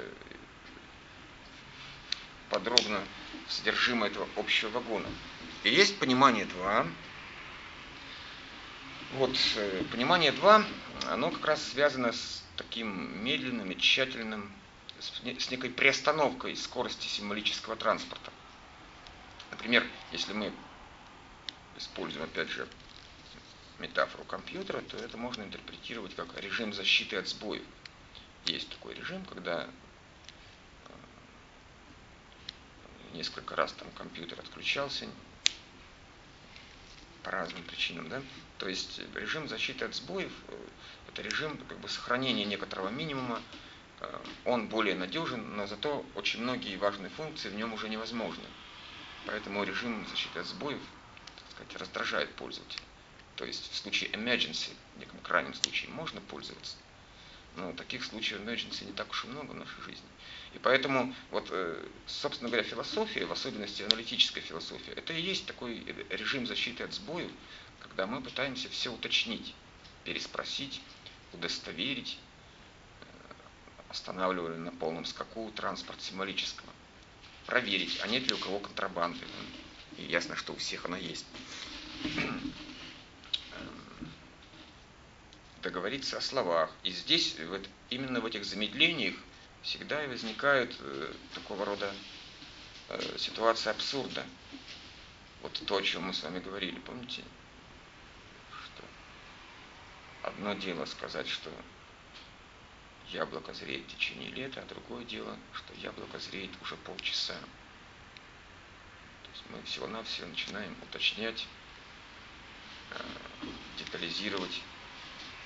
подробно в содержимое этого общего вагона. И есть понимание 2. Вот э, понимание 2, оно как раз связано с таким медленным и тщательным, с некой приостановкой скорости символического транспорта. Например, если мы используем, опять же, метафору компьютера, то это можно интерпретировать как режим защиты от сбоев. Есть такой режим, когда э, несколько раз там компьютер отключался по разным причинам, да. То есть режим защиты от сбоев э, это режим как бы сохранения некоторого минимума. Э, он более надежен, но зато очень многие важные функции в нем уже невозможны. Поэтому режим защиты от сбоев, так сказать, раздражает пользователя. То есть в случае emergency, в неком крайнем случае, можно пользоваться. Но таких случаев emergency не так уж и много в нашей жизни. И поэтому, вот, э, собственно говоря, философия, в особенности аналитическая философия, это и есть такой режим защиты от сбоев, когда мы пытаемся все уточнить, переспросить, удостоверить, э, останавливали на полном скаку транспорт символического проверить, а нет ли у кого контрабанды. И ясно, что у всех она есть. Договориться о словах. И здесь, вот, именно в этих замедлениях, всегда и возникают э, такого рода э, ситуации абсурда. Вот то, о чем мы с вами говорили, помните? Что одно дело сказать, что яблоко зреет в течение лета, а другое дело, что яблоко зреет уже полчаса. То есть мы всего-навсего начинаем уточнять, э, детализировать,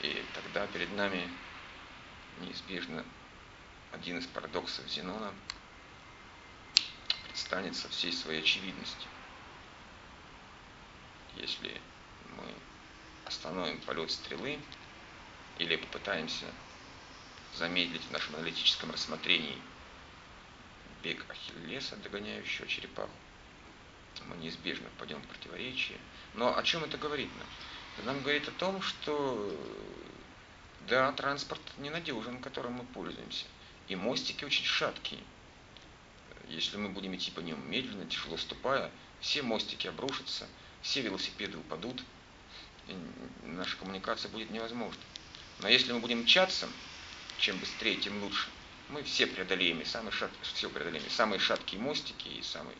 и тогда перед нами неизбежно один из парадоксов Зенона предстанет со всей своей очевидностью. Если мы остановим полет стрелы или попытаемся замедлить в нашем аналитическом рассмотрении бег Ахиллеса, догоняющего черепаху. Мы неизбежно впадем в противоречие. Но о чем это говорит нам? Нам говорит о том, что да, транспорт ненадежен, которым мы пользуемся. И мостики очень шаткие. Если мы будем идти по ним медленно, тяжело ступая, все мостики обрушатся, все велосипеды упадут, и наша коммуникация будет невозможна. Но если мы будем мчаться, чем быстрее, тем лучше. Мы все преодолеем, и самые шат... все преодолеем, и самые шаткие мостики, и самый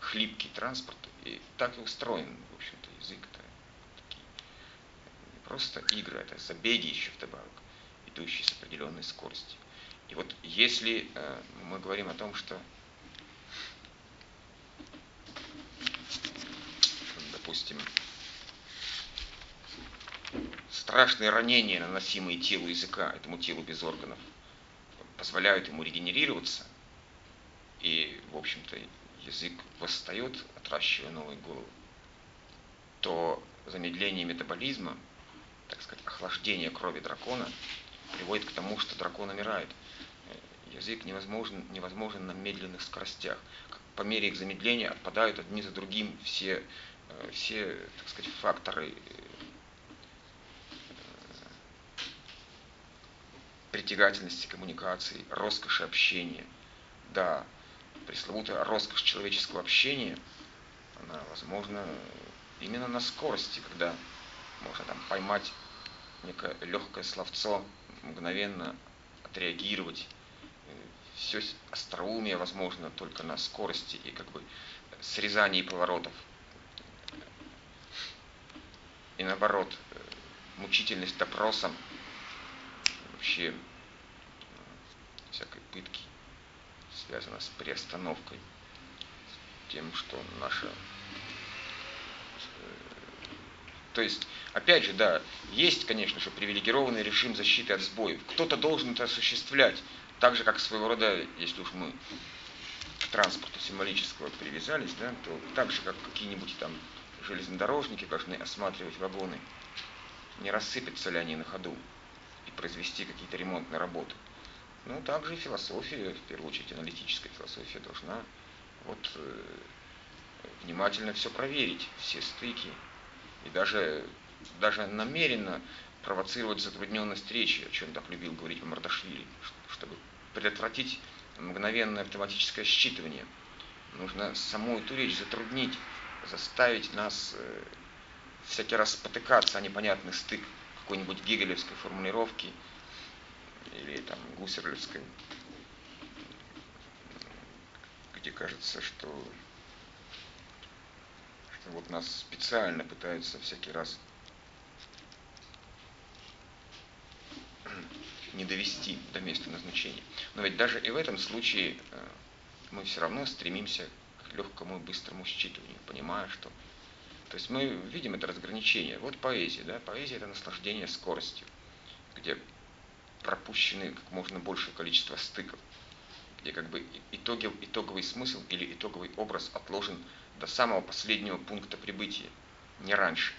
хлипкий транспорт. И так и устроен, в общем-то, язык. Не просто игры, это забеги еще вдобавок, идущие с определенной скоростью. И вот если э, мы говорим о том, что, допустим, страшные ранения, наносимые телу языка, этому телу без органов, позволяют ему регенерироваться и, в общем-то, язык восстает, отращивая новые головы, то замедление метаболизма, так сказать, охлаждение крови дракона приводит к тому, что дракон умирает. Язык невозможен, невозможен на медленных скоростях. По мере их замедления отпадают одни за другим все, э, все так сказать, факторы притягательности коммуникации, роскоши общения. Да, пресловутая роскошь человеческого общения, она возможна именно на скорости, когда можно там поймать некое легкое словцо, мгновенно отреагировать. Все остроумие возможно только на скорости и как бы срезании поворотов. И наоборот, мучительность допросом вообще э, всякой пытки связана с приостановкой, с тем, что наша... Э, то есть, опять же, да, есть, конечно же, привилегированный режим защиты от сбоев. Кто-то должен это осуществлять, так же, как своего рода, если уж мы к транспорту символического привязались, да, то так же, как какие-нибудь там железнодорожники должны осматривать вагоны, не рассыпятся ли они на ходу произвести какие-то ремонтные работы. Ну, также и философия, в первую очередь аналитическая философия, должна вот, э, внимательно все проверить, все стыки, и даже, даже намеренно провоцировать затрудненность речи, о чем так любил говорить Мардашвили, чтобы предотвратить мгновенное автоматическое считывание. Нужно саму эту речь затруднить, заставить нас э, всякий раз спотыкаться о непонятный стык какой-нибудь гегелевской формулировки или там гусерлевской, где кажется, что, что вот нас специально пытаются всякий раз не довести до места назначения. Но ведь даже и в этом случае э, мы все равно стремимся к легкому и быстрому считыванию, понимая, что то есть мы видим это разграничение. Вот поэзия, да, поэзия это наслаждение скоростью, где пропущены как можно большее количество стыков, где как бы итоги, итоговый смысл или итоговый образ отложен до самого последнего пункта прибытия, не раньше.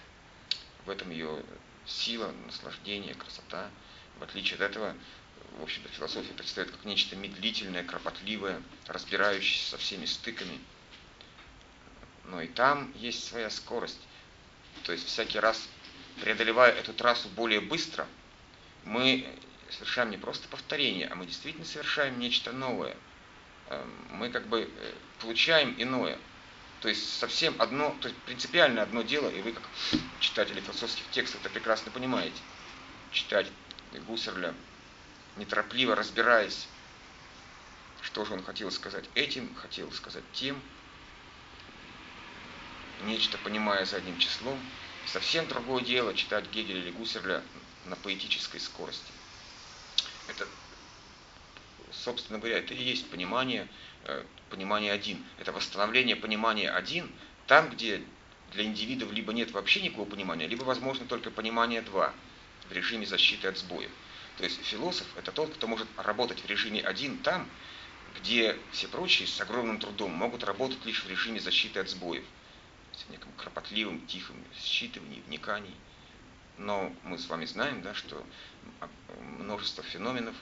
В этом ее сила, наслаждение, красота. В отличие от этого, в общем-то, философия представляет как нечто медлительное, кропотливое, разбирающееся со всеми стыками – но и там есть своя скорость. То есть всякий раз, преодолевая эту трассу более быстро, мы совершаем не просто повторение, а мы действительно совершаем нечто новое. Эм, мы как бы э, получаем иное. То есть совсем одно, то есть принципиально одно дело, и вы как читатели философских текстов это прекрасно понимаете. Читать Гуссерля, неторопливо разбираясь, что же он хотел сказать этим, хотел сказать тем – нечто понимая задним числом, совсем другое дело читать Гегеля или Гуссерля на поэтической скорости. Это, собственно говоря, это и есть понимание, э, понимание один. Это восстановление понимания один там, где для индивидов либо нет вообще никакого понимания, либо возможно только понимание два в режиме защиты от сбоев. То есть философ – это тот, кто может работать в режиме один там, где все прочие с огромным трудом могут работать лишь в режиме защиты от сбоев в неком кропотливом, тихом считывании, вникании. Но мы с вами знаем, да, что множество феноменов,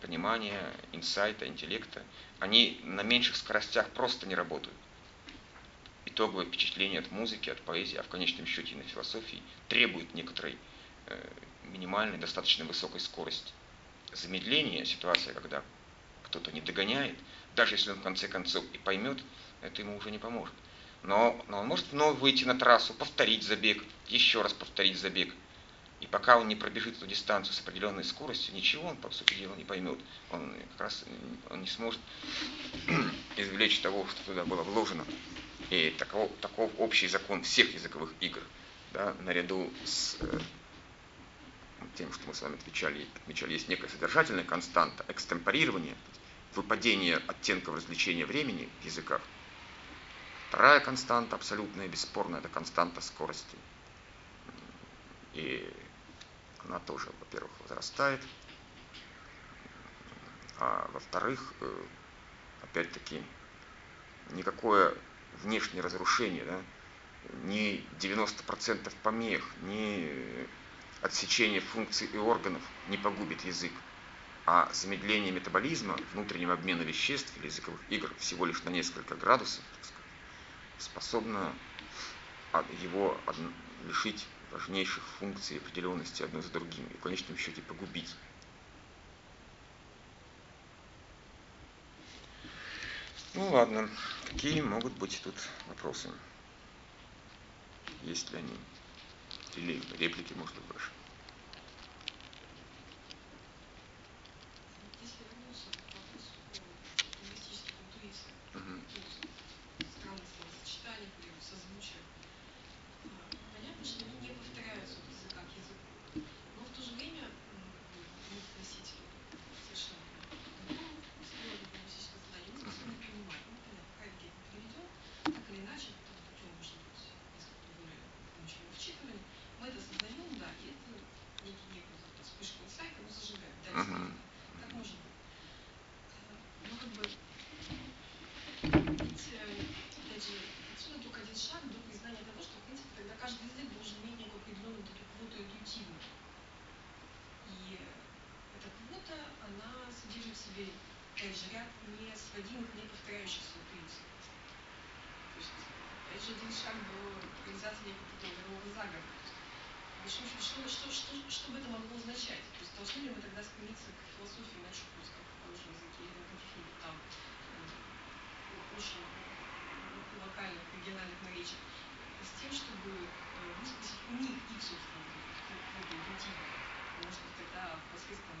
понимания, инсайта, интеллекта, они на меньших скоростях просто не работают. Итоговое впечатление от музыки, от поэзии, а в конечном счете и на философии требует некоторой минимальной, достаточно высокой скорости. Замедление, ситуация, когда кто-то не догоняет, даже если он в конце концов и поймет, это ему уже не поможет. Но, но он может вновь выйти на трассу, повторить забег, еще раз повторить забег. И пока он не пробежит эту дистанцию с определенной скоростью, ничего он, по сути дела, не поймет. Он как раз он не сможет извлечь того, что туда было вложено. И таков, таков общий закон всех языковых игр, да, наряду с э, тем, что мы с вами отвечали, отмечали, есть некая содержательная константа, экстемпорирование, выпадение оттенков развлечения времени в языках – Вторая константа, абсолютная, бесспорная, это константа скорости. И она тоже, во-первых, возрастает, а во-вторых, э, опять-таки, никакое внешнее разрушение, да, ни 90% помех, ни отсечение функций и органов не погубит язык, а замедление метаболизма, внутреннего обмена веществ или языковых игр всего лишь на несколько градусов сказать, способно его лишить важнейших функций и определенности одной за другими и в конечном счете погубить. Ну ладно, какие могут быть тут вопросы? Есть ли они? Или реплики, может быть, себе ряд несводимых, не повторяющихся принципов. То есть это же один шаг до организации некого долгового заговора. В общем, решила, что, что, что бы это могло означать. То есть должны ли мы тогда стремиться к философии на чукотском, положим, языке или на каких-нибудь там очень локальных, региональных наречиях, с тем, чтобы высказать у них их собственные, какие-то другие, может быть, тогда посредством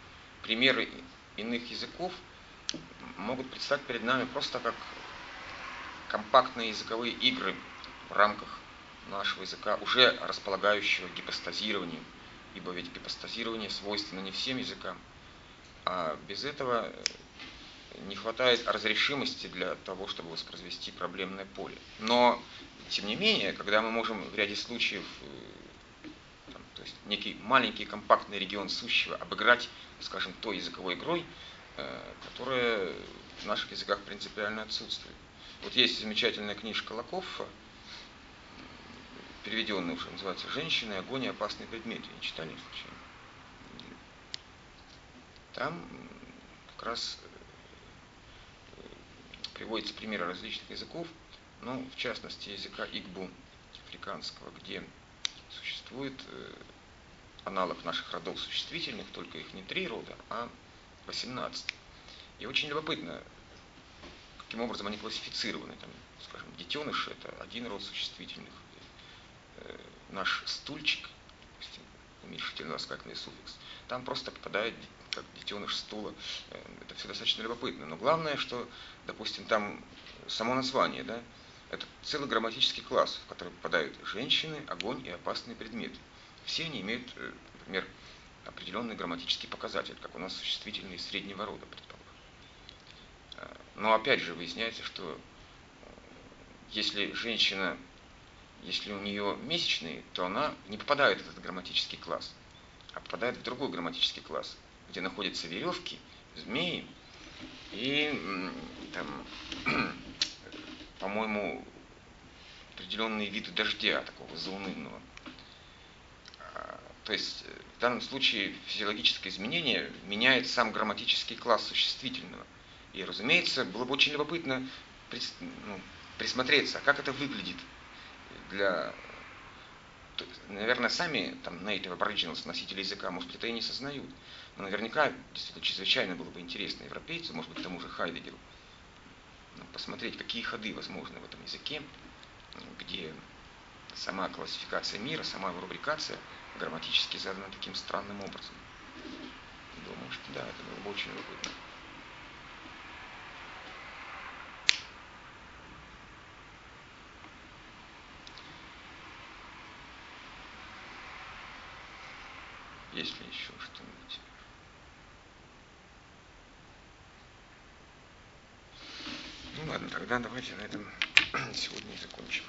примеры иных языков могут предстать перед нами просто как компактные языковые игры в рамках нашего языка, уже располагающего гипостазированием, ибо ведь гипостазирование свойственно не всем языкам, а без этого не хватает разрешимости для того, чтобы воспроизвести проблемное поле. Но тем не менее, когда мы можем в ряде случаев, э, то есть некий маленький компактный регион сущего обыграть, скажем, той языковой игрой, э, которая в наших языках принципиально отсутствует. Вот есть замечательная книжка Лакоффа, переведенная уже, называется «Женщины, огонь и опасные предметы». Не читали случайно? Там как раз э, приводятся примеры различных языков, ну, в частности, языка Игбу африканского, где существует э, аналог наших родов существительных, только их не три рода, а 18. И очень любопытно, каким образом они классифицированы. Там, скажем, детеныш – это один род существительных. Э, наш стульчик, уменьшительно ласкательный суффикс, там просто попадает как детеныш стула. Э, это все достаточно любопытно. Но главное, что, допустим, там само название, да, это целый грамматический класс, в который попадают женщины, огонь и опасные предметы. Все они имеют, э, например, определенный грамматический показатель, как у нас существительные среднего рода, предположим. Э, но опять же выясняется, что э, если женщина, если у нее месячные, то она не попадает в этот грамматический класс, а попадает в другой грамматический класс, где находятся веревки, змеи и там, по-моему, определенные виды дождя, такого заунывного. А, то есть э, в данном случае физиологическое изменение меняет сам грамматический класс существительного. И, разумеется, было бы очень любопытно ну, присмотреться, как это выглядит для... Наверное, сами там native aboriginals, носители языка, может это и не сознают. Но наверняка действительно чрезвычайно было бы интересно европейцу, может быть, тому же Хайдегеру, посмотреть, какие ходы возможны в этом языке, где сама классификация мира, сама рубрикация грамматически задана таким странным образом. Думаю, что да, это было бы очень любопытно. Если ли еще тогда давайте на этом сегодня и закончим.